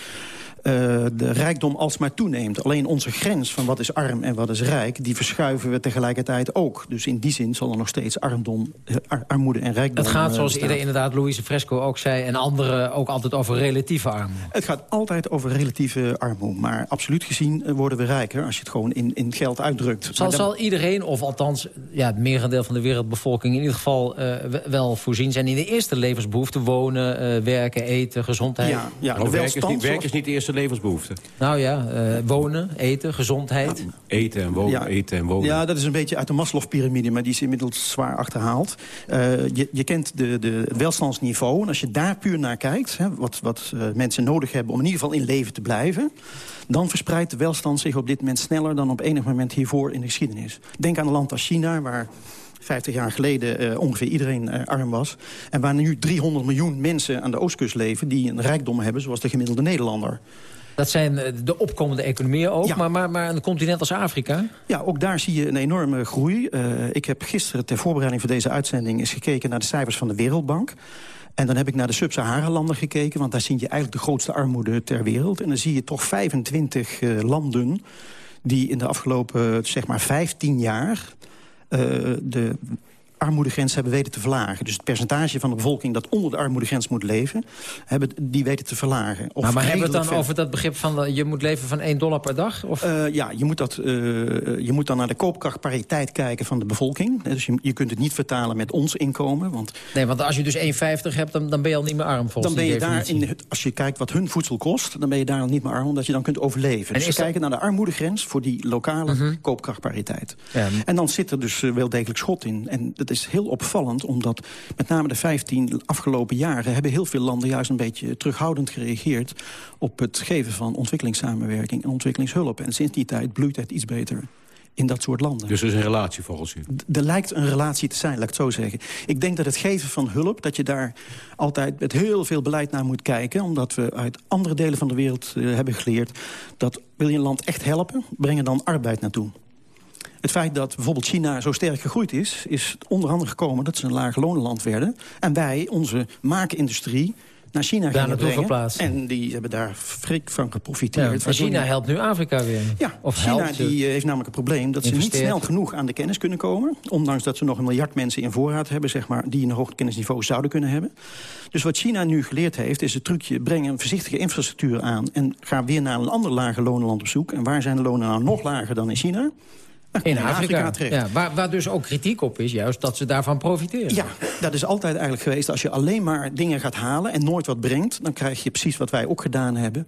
de rijkdom alsmaar toeneemt. Alleen onze grens van wat is arm en wat is rijk... die verschuiven we tegelijkertijd ook. Dus in die zin zal er nog steeds armdom, eh, ar- armoede en rijkdom Het gaat, eh, zoals eerder inderdaad Louise Fresco ook zei... en anderen ook altijd over relatieve armoede. Het gaat altijd over relatieve armoede. Maar absoluut gezien eh, worden we rijker als je het gewoon in, in geld uitdrukt. Zal, dan- zal iedereen, of althans ja, het merendeel van de wereldbevolking... in ieder geval eh, wel voorzien zijn in de eerste levensbehoeften... wonen, eh, werken, eten, gezondheid? Ja, ja, Oh, werk, is niet, werk is niet de eerste levensbehoefte. Nou ja, eh, wonen, eten, gezondheid. Eten en wonen, Ja. eten en wonen. Ja, dat is een beetje uit de Maslow-pyramide, maar die is inmiddels zwaar achterhaald. Eh, je, je kent de, de, het welstandsniveau. En als je daar puur naar kijkt, hè, wat, wat eh, mensen nodig hebben... om in ieder geval in leven te blijven... dan verspreidt de welstand zich op dit moment sneller... dan op enig moment hiervoor in de geschiedenis. Denk aan een land als China, waar... 50 jaar geleden eh, ongeveer iedereen eh, arm was. En waar nu 300 miljoen mensen aan de oostkust leven... die een rijkdom hebben zoals de gemiddelde Nederlander. Dat zijn eh, de opkomende economieën ook, maar, maar, maar een continent als Afrika? Ja, ook daar zie je een enorme groei. Ik heb gisteren ter voorbereiding voor deze uitzending... eens gekeken naar de cijfers van de Wereldbank. En dan heb ik naar de Sub-Sahara-landen gekeken... want daar zie je eigenlijk de grootste armoede ter wereld. En dan zie je toch 25 eh, landen die in de afgelopen zeg maar 15 jaar... eh, de armoedegrens hebben weten te verlagen. Dus het percentage van de bevolking dat onder de armoedegrens moet leven... hebben die weten te verlagen. Of Nou, maar hebben we het dan over dat begrip van... eh, je moet leven van 1 dollar per dag? Of? eh, ja, je moet, dat, eh, je moet dan naar de koopkrachtpariteit kijken van de bevolking. Dus je, je kunt het niet vertalen met ons inkomen. Want Nee, want als je dus 1,50 hebt, dan, dan ben je al niet meer arm volgens dan ben je daar, in, als je kijkt wat hun voedsel kost... dan ben je daar al niet meer arm, omdat je dan kunt overleven. dus is we dat- kijken naar de armoedegrens voor die lokale koopkrachtpariteit. Ja. En dan zit er dus wel degelijk schot in. En dat is heel opvallend, omdat met name de 15 afgelopen jaren... hebben heel veel landen juist een beetje terughoudend gereageerd... op het geven van ontwikkelingssamenwerking en ontwikkelingshulp. En sinds die tijd bloeit het iets beter in dat soort landen. Dus er is een relatie volgens u? Er lijkt een relatie te zijn, laat ik het zo zeggen. Ik denk dat het geven van hulp, dat je daar altijd met heel veel beleid naar moet kijken. Omdat we uit andere delen van de wereld eh, hebben geleerd... dat wil je een land echt helpen, breng er dan arbeid naartoe. Het feit dat bijvoorbeeld China zo sterk gegroeid is... is onder andere gekomen dat ze een laag lonenland werden. En wij, onze maakindustrie, naar China Daar naartoe brengen. verplaatsen. En die hebben daar frik van Ja, geprofiteerd. maar waardoor China helpt nu Afrika weer. ja, of China helpt, die eh, heeft namelijk een probleem dat ze niet snel genoeg aan de kennis kunnen komen. Ondanks dat ze nog een miljard mensen in voorraad hebben, zeg maar, die een hoog kennisniveau zouden kunnen hebben. Dus wat China nu geleerd heeft, is het trucje breng een voorzichtige infrastructuur aan en ga weer naar een ander lage lonenland op zoek. En waar zijn de lonen nou nog lager dan in China? In Afrika. terecht. ja, waar, waar dus ook kritiek op is, juist dat ze daarvan profiteren. Ja, dat is altijd eigenlijk geweest. Als je alleen maar dingen gaat halen en nooit wat brengt... dan krijg je precies wat wij ook gedaan hebben.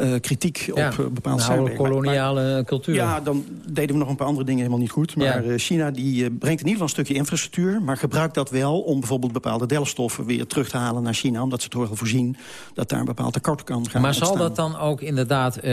Eh, kritiek Ja, op eh, bepaalde oude. Maar- koloniale cultuur. Ja, dan deden we nog een paar andere dingen helemaal niet goed. Maar Ja. eh, China die, brengt in ieder geval een stukje infrastructuur... maar gebruikt dat wel om bijvoorbeeld bepaalde delfstoffen weer terug te halen naar China... omdat ze toch wel voorzien dat daar een bepaald tekort kan gaan Maar zal dat dan ook inderdaad eh,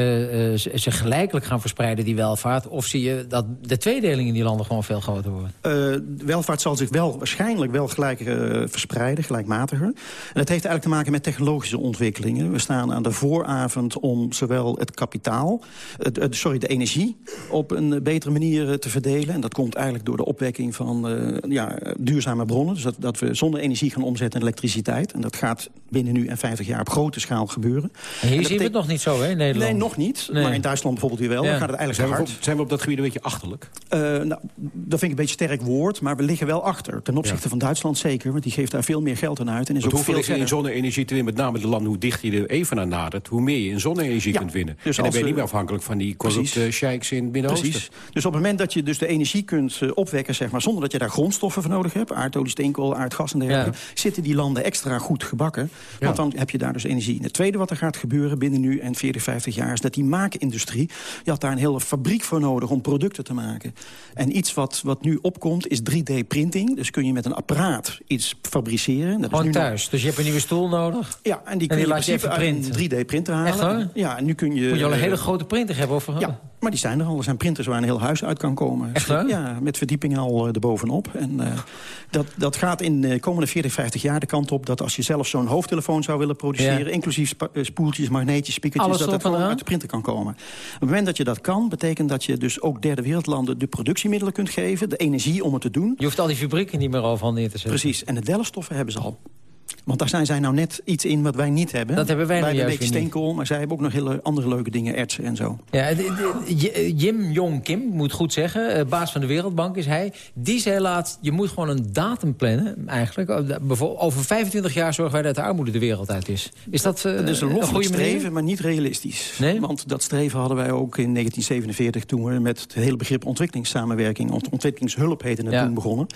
zich gelijkelijk gaan verspreiden, die welvaart? Of zie je dat de tweedeling in die landen gewoon veel groter wordt? De welvaart zal zich wel waarschijnlijk wel gelijk verspreiden, gelijkmatiger. En dat heeft eigenlijk te maken met technologische ontwikkelingen. We staan aan de vooravond om zowel het kapitaal, het, het- sorry, de energie... op een betere manier eh, te verdelen. En dat komt eigenlijk door de opwekking van eh, ja, duurzame bronnen. Dus dat, dat we zonne-energie gaan omzetten in elektriciteit. En dat gaat binnen nu en 50 jaar op grote schaal gebeuren. En hier zien we het nog niet zo, hè, in Nederland? Nee, nog niet. Nee. Maar in Duitsland bijvoorbeeld weer wel. Ja. Dan gaat het eigenlijk Zijn te we, hard. op, zijn we op dat gebied een beetje achterlijk? Eh, nou, dat vind ik een beetje een sterk woord, maar we liggen wel achter. Ten opzichte van Duitsland zeker, want die geeft daar veel meer geld aan uit. En is ook hoeveel veel is er in zonne-energie te winnen? Met name de landen, hoe dichter je er even aan nadert... hoe meer je in zonne-energie Ja, kunt winnen. dus en dan ben je niet meer afhankelijk van die corrupte sheiks in het Midden-Oosten. Precies. Dus op het moment dat je dus de energie kunt eh, opwekken, zeg maar, zonder dat je daar grondstoffen voor nodig hebt, aardolie, steenkool, aardgas en dergelijke, zitten die landen extra goed gebakken. Want dan heb je daar dus energie. En het tweede wat er gaat gebeuren binnen nu en 40, 50 jaar, is dat die maakindustrie, je had daar een hele fabriek voor nodig om producten te maken. En iets wat, wat nu opkomt is 3D-printing. Dus kun je met een apparaat iets fabriceren. Dat is nu thuis. Dus je hebt een nieuwe stoel nodig? Ja, en die En kun die je in principe uit een 3D-printer Echt Ja, en nu kun je... Moet je al een eh, hele grote printer hebben? Of, Ja, maar die zijn er al. Er zijn printers waar een heel huis uit kan komen. Echt waar? Ja, met verdiepingen al uh, erbovenop. En uh, dat, dat gaat in de komende 40, 50 jaar de kant op... dat als je zelf zo'n hoofdtelefoon zou willen produceren... Ja. inclusief spoeltjes, magneetjes, speakertjes... Alles dat dat gewoon uit de printer kan komen. Op het moment dat je dat kan, betekent dat je dus ook derde wereldlanden... de productiemiddelen kunt geven, de energie om het te doen. Je hoeft al die fabrieken niet meer overal neer te zetten. Precies, en de delfstoffen hebben ze al. Want daar zijn zij nou net iets in wat wij niet hebben. Dat hebben wij nou hebben een beetje steenkool, maar zij hebben ook nog hele andere leuke dingen, ertsen en zo. Ja, de- de- J- Jim Jong Kim, moet goed zeggen, eh, baas van de Wereldbank is hij. Die zei laatst, je moet gewoon een datum plannen, eigenlijk. Oh, Over 25 jaar zorgen wij dat de armoede de wereld uit is. Is dat eh, Dat is een een goede manier? streven, maar niet realistisch. Nee? Want dat streven hadden wij ook in 1947... toen we met het hele begrip ontwikkelingssamenwerking... ont- ontwikkelingshulp heette het Ja. toen begonnen.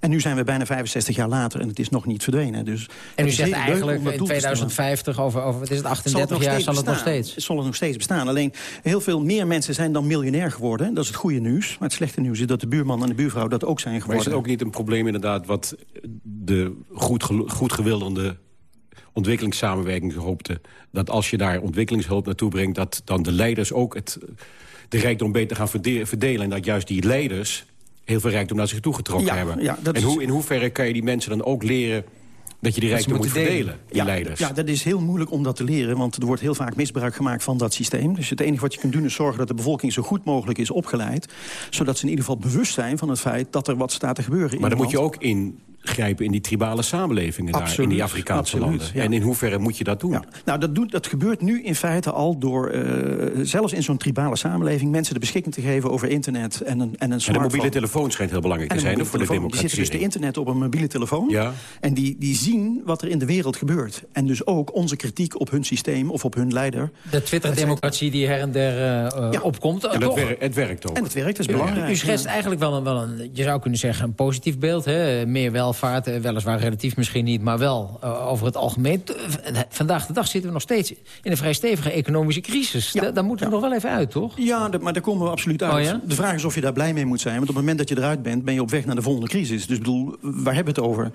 En nu zijn we bijna 65 jaar later en het is nog niet verdwenen. Dus En u zegt eigenlijk in doel te stellen. 2050, over, over wat is het, Zal 38 nog jaar, zal het nog bestaan. steeds. Zal het nog steeds bestaan. Alleen heel veel meer mensen zijn dan miljonair geworden. Dat is het goede nieuws. Maar het slechte nieuws is dat de buurman en de buurvrouw dat ook zijn Maar geworden. is het ook niet een probleem inderdaad... wat de goed, goed gewilderde ontwikkelingssamenwerking hoopte... dat als je daar ontwikkelingshulp naartoe brengt... dat dan de leiders ook het, de rijkdom beter gaan verde- verdelen... en dat juist die leiders heel veel rijkdom naar zich toe getrokken Ja, hebben. ja, en hoe, in hoeverre kan je die mensen dan ook leren... dat je die rijkdom moet moeten delen. verdelen, die leiders? Ja, dat is heel moeilijk om dat te leren, want er wordt heel vaak misbruik gemaakt van dat systeem. Dus het enige wat je kunt doen is zorgen dat de bevolking zo goed mogelijk is opgeleid. Zodat ze in ieder geval bewust zijn van het feit dat er wat staat te gebeuren. in Maar dan moet je ook ingrijpen in die tribale samenlevingen daar, in die Afrikaanse absoluut, landen. ja. En in hoeverre moet je dat doen? Nou, dat, doet, dat gebeurt nu in feite al door, eh, zelfs in zo'n tribale samenleving... mensen de beschikking te geven over internet en een, en een En de smartphone. mobiele telefoon schijnt heel belangrijk te zijn voor de telefoon. Die zitten dus de internet op een mobiele telefoon. Ja. En die, die zien wat er in de wereld gebeurt. En dus ook onze kritiek op hun systeem of op hun leider. De Twitter-democratie die her en der eh, eh, opkomt. En wer- het werkt ook. En het werkt, dat is U- belangrijk. U schetst eigenlijk wel een, wel een, je zou kunnen zeggen, een positief beeld. Hè? Meer welvaart, eh, weliswaar relatief misschien niet, maar wel eh, over het algemeen. V- Vandaag de dag zitten we nog steeds in een vrij stevige economische crisis. Da- daar moeten we nog wel even uit, toch? Ja, maar daar komen we absoluut uit. Oh ja? De vraag is of je daar blij mee moet zijn. Want op het moment dat je eruit bent, ben je op weg naar de volgende crisis. Dus ik bedoel, waar hebben we het over?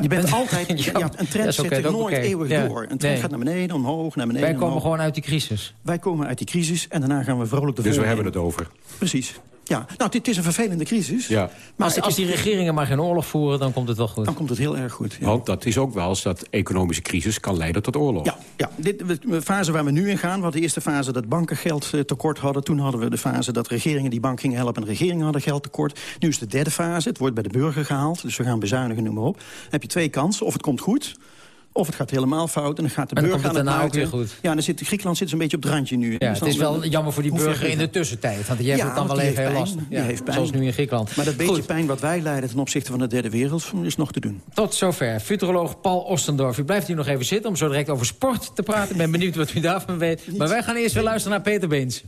Je bent [LAUGHS] altijd... Ja, ja, een trend het ook nooit eeuwig Ja, door. Een trend nee. gaat naar beneden, omhoog, naar beneden, Wij komen omhoog. gewoon uit die crisis. Wij komen uit die crisis en daarna gaan we vrolijk de Dus we hebben in. het over. Precies. Ja, nou, het is een vervelende crisis. Ja. Maar als, is- die regeringen maar geen oorlog voeren, dan komt het wel goed. Dan komt het heel erg goed. Ja. Want dat is ook wel eens dat economische crisis kan leiden tot oorlog. Ja, ja dit, de fase waar we nu in gaan... hadden de eerste fase dat banken geld eh, tekort hadden. Toen hadden we de fase dat regeringen die bank gingen helpen... en regeringen hadden geld tekort. Nu is de derde fase, het wordt bij de burger gehaald. Dus we gaan bezuinigen, noem maar op. Dan heb je twee kansen, of het komt goed... Of het gaat helemaal fout en dan gaat de En burger komt het aan daarna ook weer goed. Ja, dan zit Griekenland zit zo'n beetje op het randje nu. Ja, Dus het is wel jammer voor die burger in de tussentijd. Want die heeft Ja, het dan wel even heel lastig. heeft pijn. Zoals nu in Griekenland. Maar dat beetje Goed. pijn wat wij leiden ten opzichte van de derde wereld... is nog te doen. Tot zover. Futuroloog Paul Ostendorf. U blijft hier nog even zitten om zo direct over sport te praten. Ik ben benieuwd wat u daarvan weet. Maar wij gaan eerst weer luisteren naar Peter Beens.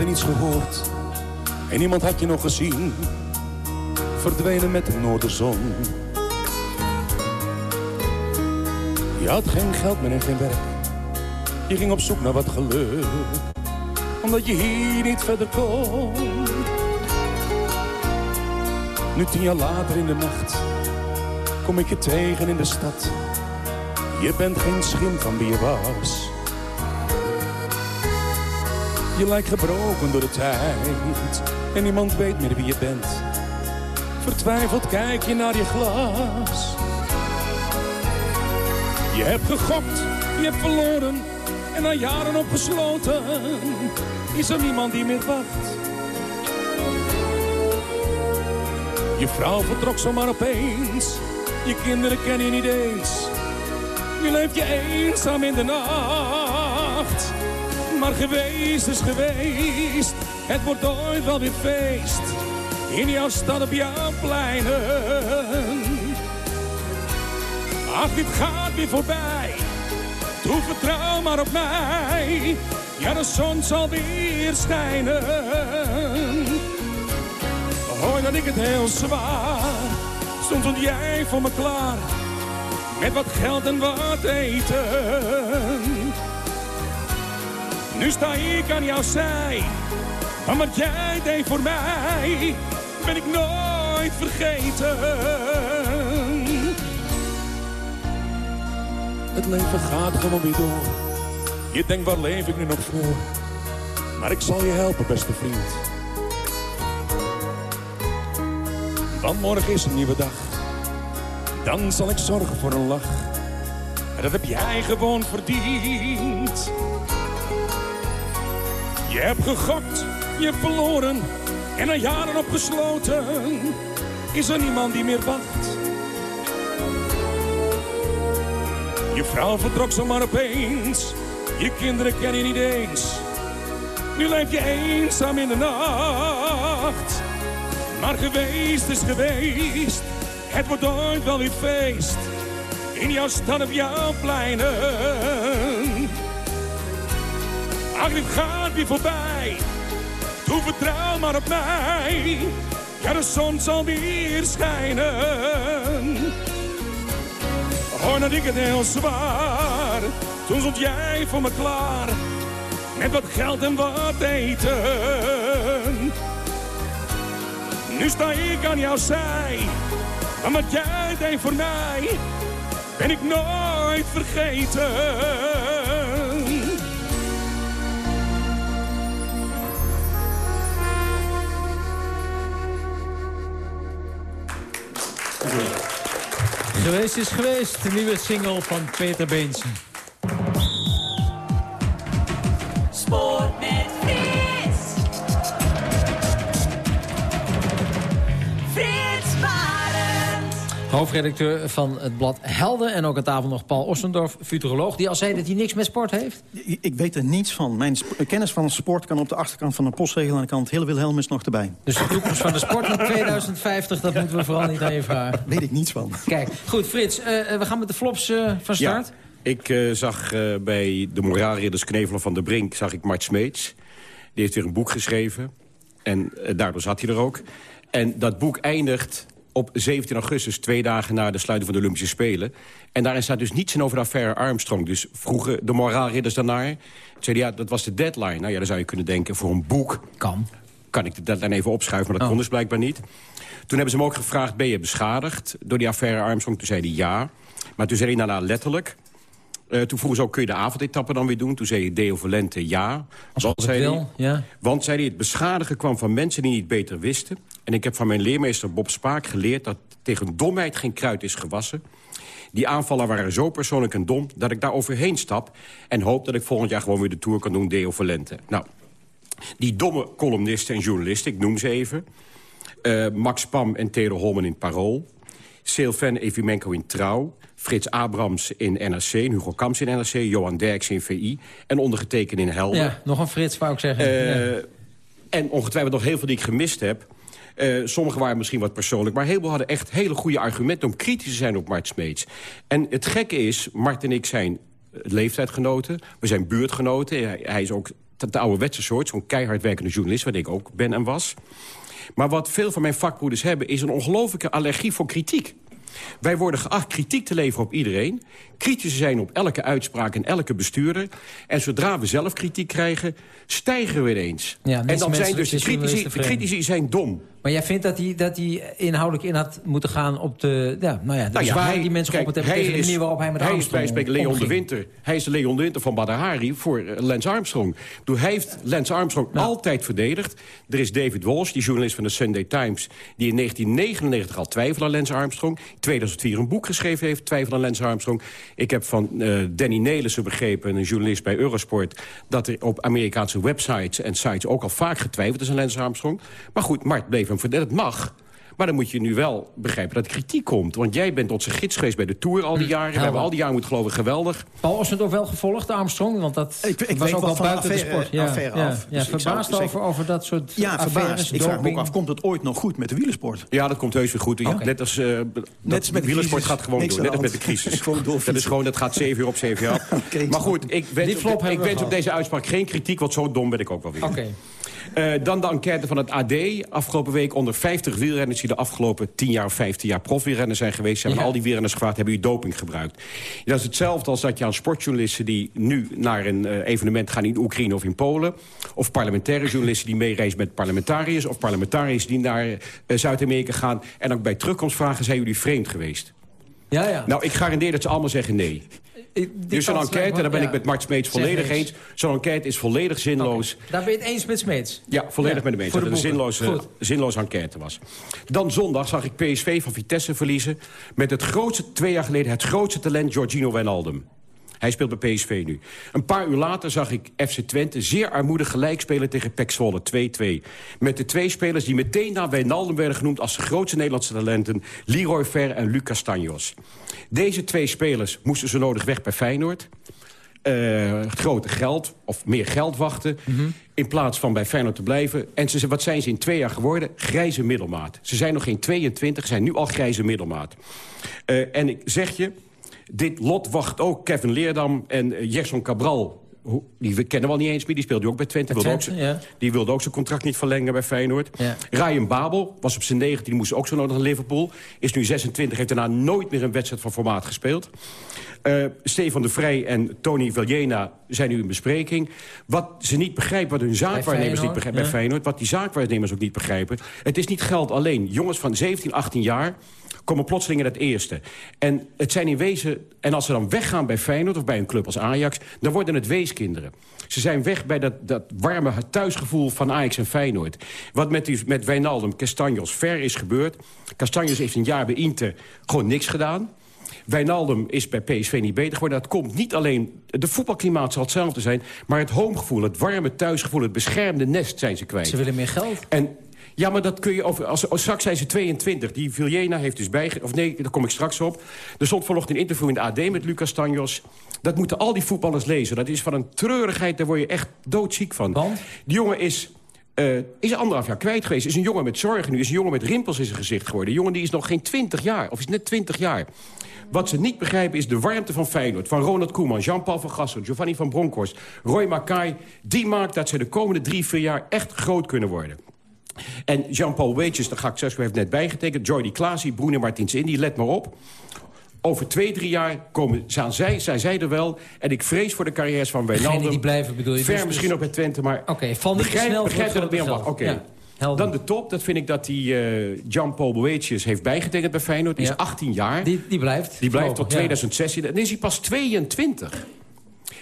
Tijden niets gehoord en niemand had je nog gezien. Verdwenen met de noorderzon. Je had geen geld meer en geen werk. Je ging op zoek naar wat geluk, omdat je hier niet verder kon. Nu tien jaar later in de nacht, kom ik je tegen in de stad. Je bent geen schim van wie je was. Je lijkt gebroken door de tijd en niemand weet meer wie je bent. Vertwijfeld kijk je naar je glas. Je hebt gegokt, je hebt verloren en na jaren opgesloten is er niemand die meer wacht. Je vrouw vertrok zomaar opeens, je kinderen ken je niet eens. Nu leef je eenzaam in de nacht. Geweest is geweest, het wordt ooit wel weer feest. In jouw stad op jouw pleinen. Ach, dit gaat weer voorbij. Doe vertrouw maar op mij. Ja, de zon zal weer schijnen. Hoor dat ik het heel zwaar. Stond stond jij voor me klaar. Met wat geld en wat eten. Nu sta ik aan jouw zij. Maar wat jij deed voor mij, ben ik nooit vergeten. Het leven gaat gewoon weer door. Je denkt, waar leef ik nu nog voor? Maar ik zal je helpen, beste vriend. Want morgen is een nieuwe dag. Dan zal ik zorgen voor een lach. En dat heb jij gewoon verdiend. Je hebt gegokt, je hebt verloren. En na jaren opgesloten is er niemand die meer wacht. Je vrouw vertrok zomaar opeens. Je kinderen ken je niet eens. Nu leef je eenzaam in de nacht. Maar geweest is geweest. Het wordt ooit wel weer feest. In jouw stad op jouw pleinen. Dit gaat weer voorbij. Doe vertrouw maar op mij. Ja, de zon zal weer schijnen. Hoor dat ik het heel zwaar. Toen stond jij voor me klaar. Met wat geld en wat eten. Nu sta ik aan jouw zij. Maar wat jij deed voor mij, ben ik nooit vergeten. Geweest is geweest, de nieuwe single van Peter Beensen. Hoofdredacteur van het blad Helden. En ook aan tafel nog Paul Ossendorf, futuroloog. Die al zei dat hij niks met sport heeft. Ik weet er niets van. Mijn sp- kennis van sport kan op de achterkant van een postregel... aan de kant hele Wilhelmus nog erbij. Dus de toekomst van de sport in 2050, dat moeten we vooral niet aan je vragen. [LAUGHS] Weet ik niets van. Kijk, goed Frits, eh, eh, we gaan met de flops eh, van start. Ja, ik eh, zag eh, bij de moraalridders Knevelen van der Brink... zag ik Mart Smeets. Die heeft weer een boek geschreven. En eh, daardoor zat hij er ook. En dat boek eindigt op 17 augustus, twee dagen na de sluiting van de Olympische Spelen. En daarin staat dus niets in over de affaire Armstrong. Dus vroegen de moraalridders daarnaar. Zeiden ja, dat was de deadline. Nou ja, dan zou je kunnen denken, voor een boek... Kan. Kan ik de deadline even opschuiven, maar dat kon dus blijkbaar niet. Toen hebben ze hem ook gevraagd, ben je beschadigd door die affaire Armstrong? Toen zei hij ja. Maar toen zei hij daarna letterlijk... Eh, toen vroegen ze ook, kun je de avondetappe dan weer doen? Toen zei hij Deo Valente ja. Als Want, zei wil, hij, ja. want, zei hij, het beschadigen kwam van mensen die niet beter wisten. En ik heb van mijn leermeester Bob Spaak geleerd... dat tegen domheid geen kruid is gewassen. Die aanvallen waren zo persoonlijk en dom dat ik daar overheen stap... en hoop dat ik volgend jaar gewoon weer de Tour kan doen, Deo Valente. Nou, die domme columnisten en journalisten, ik noem ze even... eh, Max Pam en Theodor Holmen in Parool... Sylvain Evimenko in Trouw... Frits Abrams in NRC, Hugo Kamps in NRC... Johan Derks in VI en ondergetekend in Helder. Ja, nog een Frits, wou ik zeggen. Eh, Ja. En ongetwijfeld nog heel veel die ik gemist heb. Eh sommige waren misschien wat persoonlijk... maar heel veel hadden echt hele goede argumenten... om kritisch te zijn op Mart Smeets. En het gekke is, Mart en ik zijn leeftijdgenoten. We zijn buurtgenoten. Hij, hij is ook de, de ouderwetse soort, zo'n keihard werkende journalist... wat ik ook ben en was. Maar wat veel van mijn vakbroeders hebben... is een ongelofelijke allergie voor kritiek. Wij worden geacht kritiek te leveren op iedereen. Kritisch zijn op elke uitspraak en elke bestuurder. En zodra we zelf kritiek krijgen, stijgen we ineens. Ja, en dan zijn dus de critici, de critici zijn dom. Maar jij vindt dat hij dat hij inhoudelijk in had moeten gaan op de, ja, nou ja, de Nou ja, bezwaren hij- die mensen kijk, geopperd hebben... tegen de is- manier waarop hij met Hij is bij Leon de. Winter. Hij is de Leon de Winter van Badr Hari voor eh, Lance Armstrong. Toen hij heeft Lance Armstrong altijd verdedigd. Er is David Walsh, die journalist van de Sunday Times... die in 1999 al twijfelde aan Lance Armstrong. In 2004 een boek geschreven heeft, twijfel aan Lance Armstrong. Ik heb van eh, Danny Nelissen begrepen, een journalist bij Eurosport... dat er op Amerikaanse websites en sites ook al vaak getwijfeld is aan Lance Armstrong. Maar goed, Mart bleef verdedigen. Het mag. Maar dan moet je nu wel begrijpen dat kritiek komt. Want jij bent onze gids geweest bij de Tour al die Hm, jaren. We hebben al die jaren moeten geloven, geweldig. Paul, is het ook wel gevolgd, Armstrong? Want dat Ik- ik was ook wel al buiten de sport. Ja, affaire ja, af. ja, Dus verbaasd zeker- over, over dat soort Ja, verbaasd. Ik vraag me ook af, komt het ooit nog goed met de wielersport? Ja, dat komt heus weer goed. Ja, Oké. Net als, eh dat als met de wielersport crisis. gaat gewoon door. Net als met de [LAUGHS] crisis. Gewoon dat doorfietsen. is gewoon, dat gaat zeven uur op zeven jaar. [LAUGHS] maar goed, ik wens, op, deze uitspraak geen kritiek, want zo dom ben ik ook wel weer. Oké. Eh, dan de enquête van het AD. Afgelopen week onder 50 wielrenners... die de afgelopen 10 jaar of 15 jaar profwielrenners zijn geweest. Ze hebben Ja. al die wielrenners gevraagd, hebben u doping gebruikt? Dat is hetzelfde als dat je aan sportjournalisten... die nu naar een eh, evenement gaan in Oekraïne of in Polen... of parlementaire journalisten die meereizen met parlementariërs... of parlementariërs die naar eh, Zuid-Amerika gaan... en ook bij terugkomst vragen, zijn jullie vreemd geweest? Ja, ja. Nou, ik garandeer dat ze allemaal zeggen nee. Dus zo'n enquête, daar ben ja. ik met Mart Smeets volledig eens. Zo'n enquête is volledig zinloos. Daar ben je het eens met Smeets? Ja, volledig Ja, met hem eens. Dat de het een zinloze, zinloze enquête was. Dan zondag zag ik PSV van Vitesse verliezen... met het grootste, twee jaar geleden, het grootste talent Giorgino Wijnaldum. Hij speelt bij PSV nu. Een paar uur later zag ik FC Twente zeer armoedig gelijk spelen tegen PEC Zwolle 2-2. Met de twee spelers die meteen na Wijnaldum werden genoemd... als de grootste Nederlandse talenten, Leroy Fer en Lucas Castanjos. Deze twee spelers moesten zo nodig weg bij Feyenoord. Eh, het grote geld, of meer geld wachten... in plaats van bij Feyenoord te blijven. En ze, wat zijn ze in twee jaar geworden? Grijze middelmaat. Ze zijn nog geen 22, zijn nu al grijze middelmaat. Eh, en ik zeg je, dit lot wacht ook Kevin Leerdam en uh, Gerson Cabral... Die we kennen we al niet eens meer, die speelde ook bij Twente. Bij wilde ook Twente, ja. Die wilde ook zijn contract niet verlengen bij Feyenoord. Ja. Ryan Babel was op zijn 19, die moest ook zo nodig naar Liverpool. Is nu 26, heeft daarna nooit meer een wedstrijd van formaat gespeeld. Eh, Stefan de Vrij en Tony Viljena zijn nu in bespreking. Wat ze niet begrijpen, wat hun zaakwaarnemers niet begrijpen... bij. Feyenoord, wat die zaakwaarnemers ook niet begrijpen... het is niet geld alleen. Jongens van 17, 18 jaar komen plotseling in het eerste. En het zijn in wezen... En als ze dan weggaan bij Feyenoord of bij een club als Ajax... dan worden het weeskinderen. Ze zijn weg bij dat, dat warme thuisgevoel van Ajax en Feyenoord. Wat met, die, met Wijnaldum, Castanjos, ver is gebeurd. Castanjos heeft een jaar bij Inter gewoon niks gedaan. Wijnaldum is bij PSV niet beter geworden. Dat komt niet alleen... De voetbalklimaat zal hetzelfde zijn... maar het homegevoel, het warme thuisgevoel... het beschermde nest zijn ze kwijt. Ze willen meer geld. En ja, maar dat kun je over... Als, als straks zijn ze 22. Die Viljena heeft dus bij... Of nee, daar kom ik straks op. Er stond vanochtend een interview in de AD met Lucas Tanjos. Dat moeten al die voetballers lezen. Dat is van een treurigheid, daar word je echt doodziek van. Die jongen is... eh, is anderhalf jaar kwijt geweest. Is een jongen met zorgen nu. Is een jongen met rimpels in zijn gezicht geworden. Een jongen die is nog geen 20 jaar. Of is net 20 jaar. Wat ze niet begrijpen is de warmte van Feyenoord. Van Ronald Koeman, Jean-Paul van Gassel, Giovanni van Bronckhorst... Roy Mackay. Die maakt dat ze de komende drie, vier jaar echt groot kunnen worden. En Jean-Paul Weetjes, ik zelfs heeft net bijgetekend... Jordi Klaasie, Bruno Martins Indy, let maar op. Over twee, drie jaar komen, zijn, zij, zijn zij er wel. En ik vrees voor de carrières van Wijnaldum. Degene die blijven bedoel je? Ver Dus- misschien dus- ook bij Twente, maar... Oké, te begrijp, snel begrijp het dat het grote meer geld. Oké. Dan de top, dat vind ik dat die eh Jean-Paul Boetius heeft bijgetekend bij Feyenoord. Die Ja. is 18 jaar. Die, die blijft. Die blijft tot voorlopig, ja. 2016. Dan is hij pas 22.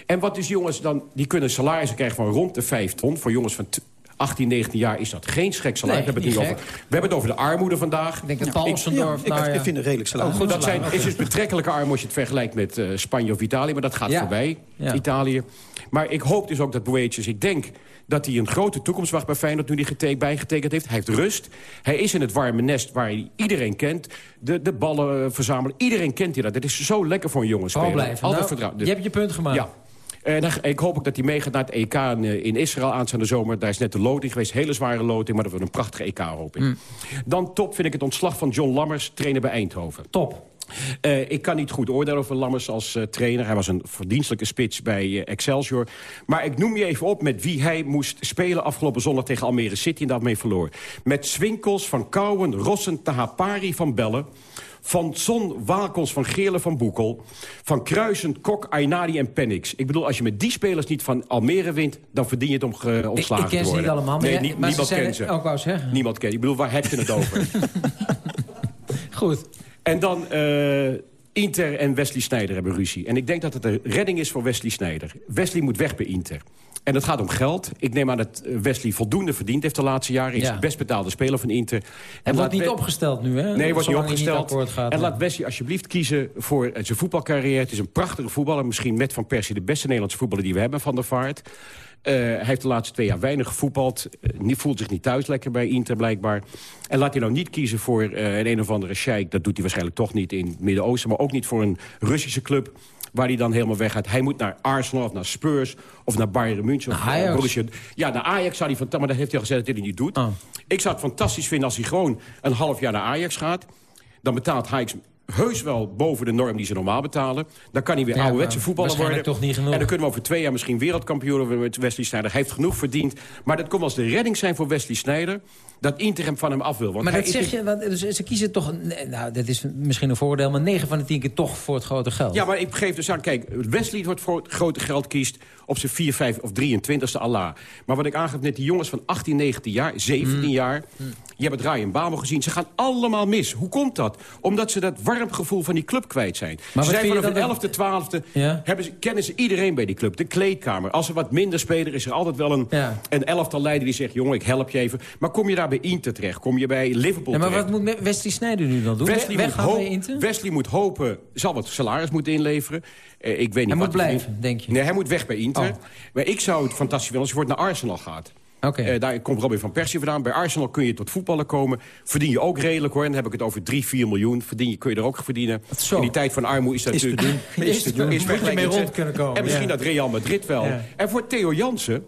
En wat is jongens dan... Die kunnen salarissen krijgen van rond de 5 ton. Voor jongens van 18, 19 jaar is dat geen schrik salaris. Nee, we, hebben het niet over, we hebben het over de armoede vandaag. Ik denk dat Ossendorf... ik, ik ja. vind het redelijk salaris. Oh, goed, dat zijn, is dus betrekkelijke arm als je het vergelijkt met eh, Spanje of Italië. Maar dat gaat Ja. voorbij, Ja. Italië. Maar ik hoop dus ook dat Boetjes, ik denk dat hij een grote toekomst wacht bij Feyenoord... nu hij gete- bijgetekend heeft. Hij heeft rust. Hij is in het warme nest waar hij iedereen kent. De, de ballen eh, verzamelen. Iedereen kent hij dat. Het is zo lekker voor een jonge Paul speler. blijven. Altijd Nou, vertrouwen. je hebt je punt gemaakt. Ja. En dan- ik hoop ook dat hij meegaat naar het EK in, eh, in Israël aanstaande zomer. Daar is net de loting geweest, hele zware loting... maar dat wordt een prachtige EK, hoop ik. Mm. Dan top vind ik het ontslag van John Lammers, trainer bij Eindhoven. Top. Eh, ik kan niet goed oordelen over Lammers als eh, trainer. Hij was een verdienstelijke spits bij eh, Excelsior. Maar ik noem je even op met wie hij moest spelen... afgelopen zondag tegen Almere City en daarmee verloor. Met Swinkels, Van Kouwen, Rossen, Tahapari van Bellen... Van Zon, Wakels, Van Geerle, Van Boekel... Van Kruisen, Kok, Ainadi en Pennix. Ik bedoel, als je met die spelers niet van Almere wint... dan verdien je het om ge- ontslagen ik ken te ze worden. niet allemaal, nee, nie- maar ze niemand zijn kent ze. ook wou zeggen. Niemand kent. Ik bedoel, waar heb je het over? [LAUGHS] Goed. En dan eh, Inter en Wesley Sneijder hebben ruzie. En ik denk dat het een redding is voor Wesley Sneijder. Wesley moet weg bij Inter. En het gaat om geld. Ik neem aan dat eh, Wesley voldoende verdiend heeft de laatste jaren. Hij is Ja. de best betaalde speler van Inter. En wordt niet opgesteld nu, hè? Nee, wordt niet opgesteld. gaat, en laat Wesley alsjeblieft kiezen voor eh, zijn voetbalcarrière. Het is een prachtige voetballer. Misschien met Van Persie de beste Nederlandse voetballer die we hebben, Van der Vaart. Uh, hij heeft de laatste twee jaar weinig gevoetbald. Uh, voelt zich niet thuis lekker bij Inter blijkbaar. En laat hij nou niet kiezen voor uh, een een of andere sheik. Dat doet hij waarschijnlijk toch niet in het Midden-Oosten. Maar ook niet voor een Russische club waar hij dan helemaal weg gaat. Hij moet naar Arsenal of naar Spurs of naar Bayern München. Of Ajax. Borussia. Ja, naar Ajax zou hij van, maar dat heeft hij al gezegd dat hij niet doet. Oh. Ik zou het fantastisch vinden als hij gewoon een half jaar naar Ajax gaat. Dan betaalt Ajax heus wel boven de norm die ze normaal betalen. Dan kan hij weer Ja, ouderwetse voetballer worden. toch niet genoeg. En dan kunnen we over twee jaar misschien wereldkampioen worden met Wesley Sneijder. Hij heeft genoeg verdiend. Maar dat komt als de redding zijn voor Wesley Sneijder. Dat Inter hem van hem af wil. Want Maar hij dat zeg je, want, dus ze kiezen toch... Nou, dat is misschien een voordeel, maar 9 van de 10 keer toch voor het grote geld. Ja, maar ik geef dus aan, kijk, Wesley wordt voor het grote geld kiest... op zijn 4, 5 of 23ste Allah. Maar wat ik aangaf net, die jongens van 18, 19 jaar, 17 Mm. jaar... je hebt het Ryan Babel gezien, ze gaan allemaal mis. Hoe komt dat? Omdat ze dat warm gevoel van die club kwijt zijn. Maar ze zijn vanaf de dan 11e, 12e... Ja? Hebben ze, kennen ze iedereen bij die club, de kleedkamer. Als er wat minder spelen, is er altijd wel een, Ja. een elftal leider die zegt... jongen, ik help je even. Maar kom je daar bij Inter terecht? Kom je bij Liverpool Ja, maar terecht? wat moet Wesley Sneijder nu dan doen? Wesley moet, hoop- Inter? Wesley moet hopen, zal wat salaris moeten inleveren. Eh, ik weet niet Hij wat moet blijven, denk je? Nee, hij moet weg bij Inter. Oh. Maar ik zou het fantastisch vinden als hij wordt naar Arsenal gaat. Oké. Eh, daar komt Robin van Persie vandaan. Bij Arsenal kun je tot voetballen komen. Verdien je ook redelijk hoor. En dan heb ik het over 3, 4 miljoen. Verdien je, kun je er ook verdienen. Zo. In die tijd van armoede is dat Is te natuurlijk... doen. Is te doen. Moet je mee rond kunnen komen, En misschien ja. dat Real Madrid wel. Ja. En voor Theo Jansen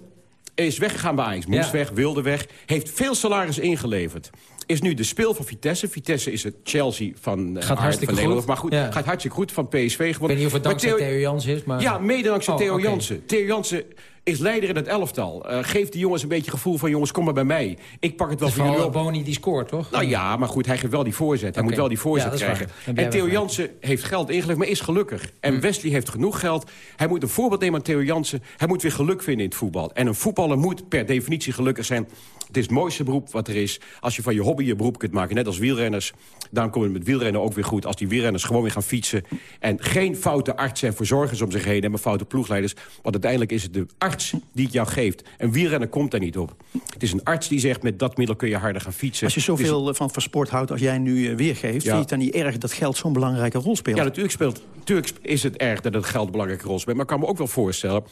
is weggegaan bij Ajax. Moest Ja. weg, wilde weg. Heeft veel salaris ingeleverd. Is nu de speel van Vitesse. Vitesse is het Chelsea van, eh, Gaat hartstikke van Nederland. goed. Maar goed, Ja. gaat hartstikke goed van PSV Ik gewonnen. weet niet of het Maar dankzij Theo Jans is, maar... ja, mede dankzij Oh, Theo. Jansen. Theo Jansen is leider in het elftal. Eh geeft die jongens een beetje gevoel van... jongens, kom maar bij mij. Ik pak het wel voor jullie op. Boni die scoort, toch? Nou ja, maar goed, hij geeft wel die voorzet. Hij moet wel die voorzet Ja, krijgen. En Theo Jansen heeft geld ingeleverd, maar is gelukkig. En Hm. Wesley heeft genoeg geld. Hij moet een voorbeeld nemen aan Theo Jansen. Hij moet weer geluk vinden in het voetbal. En een voetballer moet per definitie gelukkig zijn. Het is het mooiste beroep wat er is. Als je van je hobby je beroep kunt maken, net als wielrenners. Daarom komt het met wielrennen ook weer goed. Als die wielrenners gewoon weer gaan fietsen. En geen foute artsen en verzorgers om zich heen hebben, foute ploegleiders. Want uiteindelijk is het de arts die het jou geeft. En wielrennen komt daar niet op. Het is een arts die zegt, met dat middel kun je harder gaan fietsen. Als je zoveel eh, van, van sport houdt als jij nu eh, weergeeft... vind je het dan niet erg dat geld zo'n belangrijke rol speelt? Ja, natuurlijk, speelt, natuurlijk is het erg dat het geld een belangrijke rol speelt. Maar ik kan me ook wel voorstellen...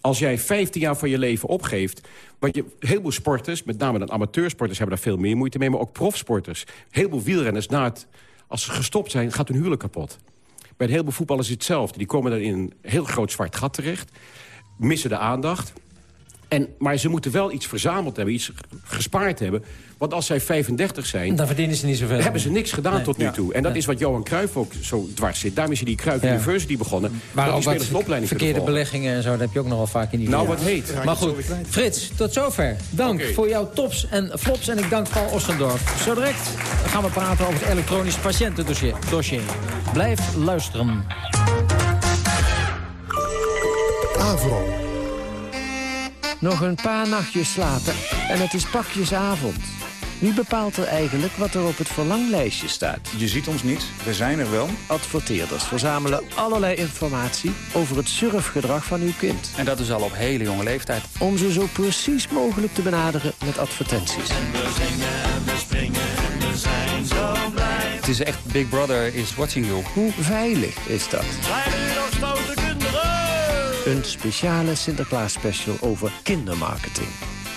als jij 15 jaar van je leven opgeeft... want je, een heleboel sporters, met name dan amateursporters... hebben daar veel meer moeite mee, maar ook profsporters. Een heleboel wielrenners, na het, als ze gestopt zijn... gaat hun huwelijk kapot. Bij een heleboel voetballers is hetzelfde. Die komen dan in een heel groot zwart gat terecht. Missen de aandacht. En, maar ze moeten wel iets verzameld hebben, iets gespaard hebben. Want als zij 35 zijn... Dan verdienen ze niet zoveel. hebben ze niks gedaan Nee. tot nu Ja. toe. En dat Nee. is wat Johan Cruijff ook zo dwars zit. Daarom is die Cruijff Ja. University begonnen. Maar dat ook die wat opleiding verkeerde beleggingen en zo, dat heb je ook nog wel vaak in die Nou, wat heet. Maar goed, Frits, tot zover. Dank voor jouw tops en flops. En ik dank Paul Ossendorf. Zo direct gaan we praten over het elektronisch patiëntendossier. Dossier. Blijf luisteren. Avro. Nog een paar nachtjes slapen en het is pakjesavond. Wie bepaalt er eigenlijk wat er op het verlanglijstje staat? Je ziet ons niet, we zijn er wel. Adverteerders verzamelen allerlei informatie over het surfgedrag van uw kind. En dat is al op hele jonge leeftijd. Om ze zo precies mogelijk te benaderen met advertenties. We zingen en we springen en we zijn zo blij. Het is echt Big Brother is watching you. Hoe veilig is dat? Zijn Een speciale Sinterklaas special over kindermarketing.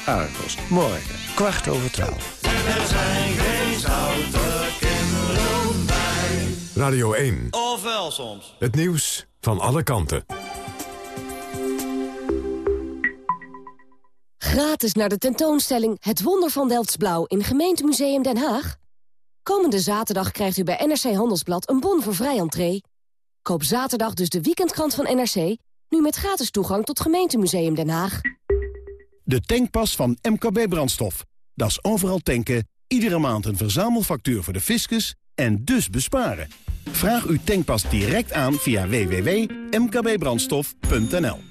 Argos, morgen, kwart over twaalf. En er zijn geen stoute kinderen bij. Radio 1. Ofwel soms. Het nieuws van alle kanten. Gratis naar de tentoonstelling Het Wonder van Delftsblauw in Gemeentemuseum Den Haag? Komende zaterdag krijgt u bij NRC Handelsblad een bon voor vrij entree. Koop zaterdag dus de weekendkrant van NRC... nu met gratis toegang tot Gemeentemuseum Den Haag. De tankpas van MKB Brandstof. Dat is overal tanken, iedere maand een verzamelfactuur voor de fiscus en dus besparen. Vraag uw tankpas direct aan via www.mkbbrandstof.nl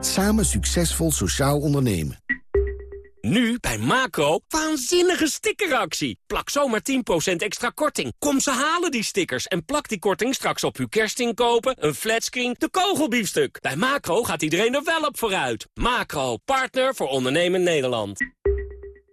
Samen succesvol sociaal ondernemen. Nu bij Macro, waanzinnige stickeractie. Plak zomaar 10% extra korting. Kom ze halen die stickers en plak die korting straks op uw kerstinkopen, een flatscreen, de kogelbiefstuk. Bij Macro gaat iedereen er wel op vooruit. Macro, partner voor ondernemen Nederland.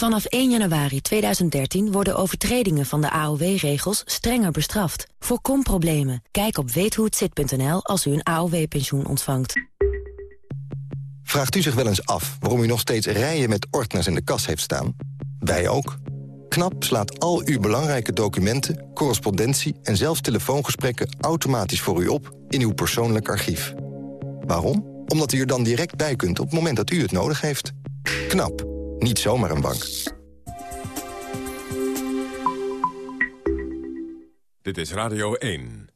Vanaf 1 januari 2013 worden overtredingen van de AOW-regels strenger bestraft. Voorkom problemen. Kijk op weethohetzit.nl als u een AOW-pensioen ontvangt. Vraagt u zich wel eens af waarom u nog steeds rijen met ordners in de kas heeft staan? Wij ook. KNAP slaat al uw belangrijke documenten, correspondentie en zelfs telefoongesprekken automatisch voor u op in uw persoonlijk archief. Waarom? Omdat u er dan direct bij kunt op het moment dat u het nodig heeft. KNAP. Niet zomaar een bank. Dit is Radio 1.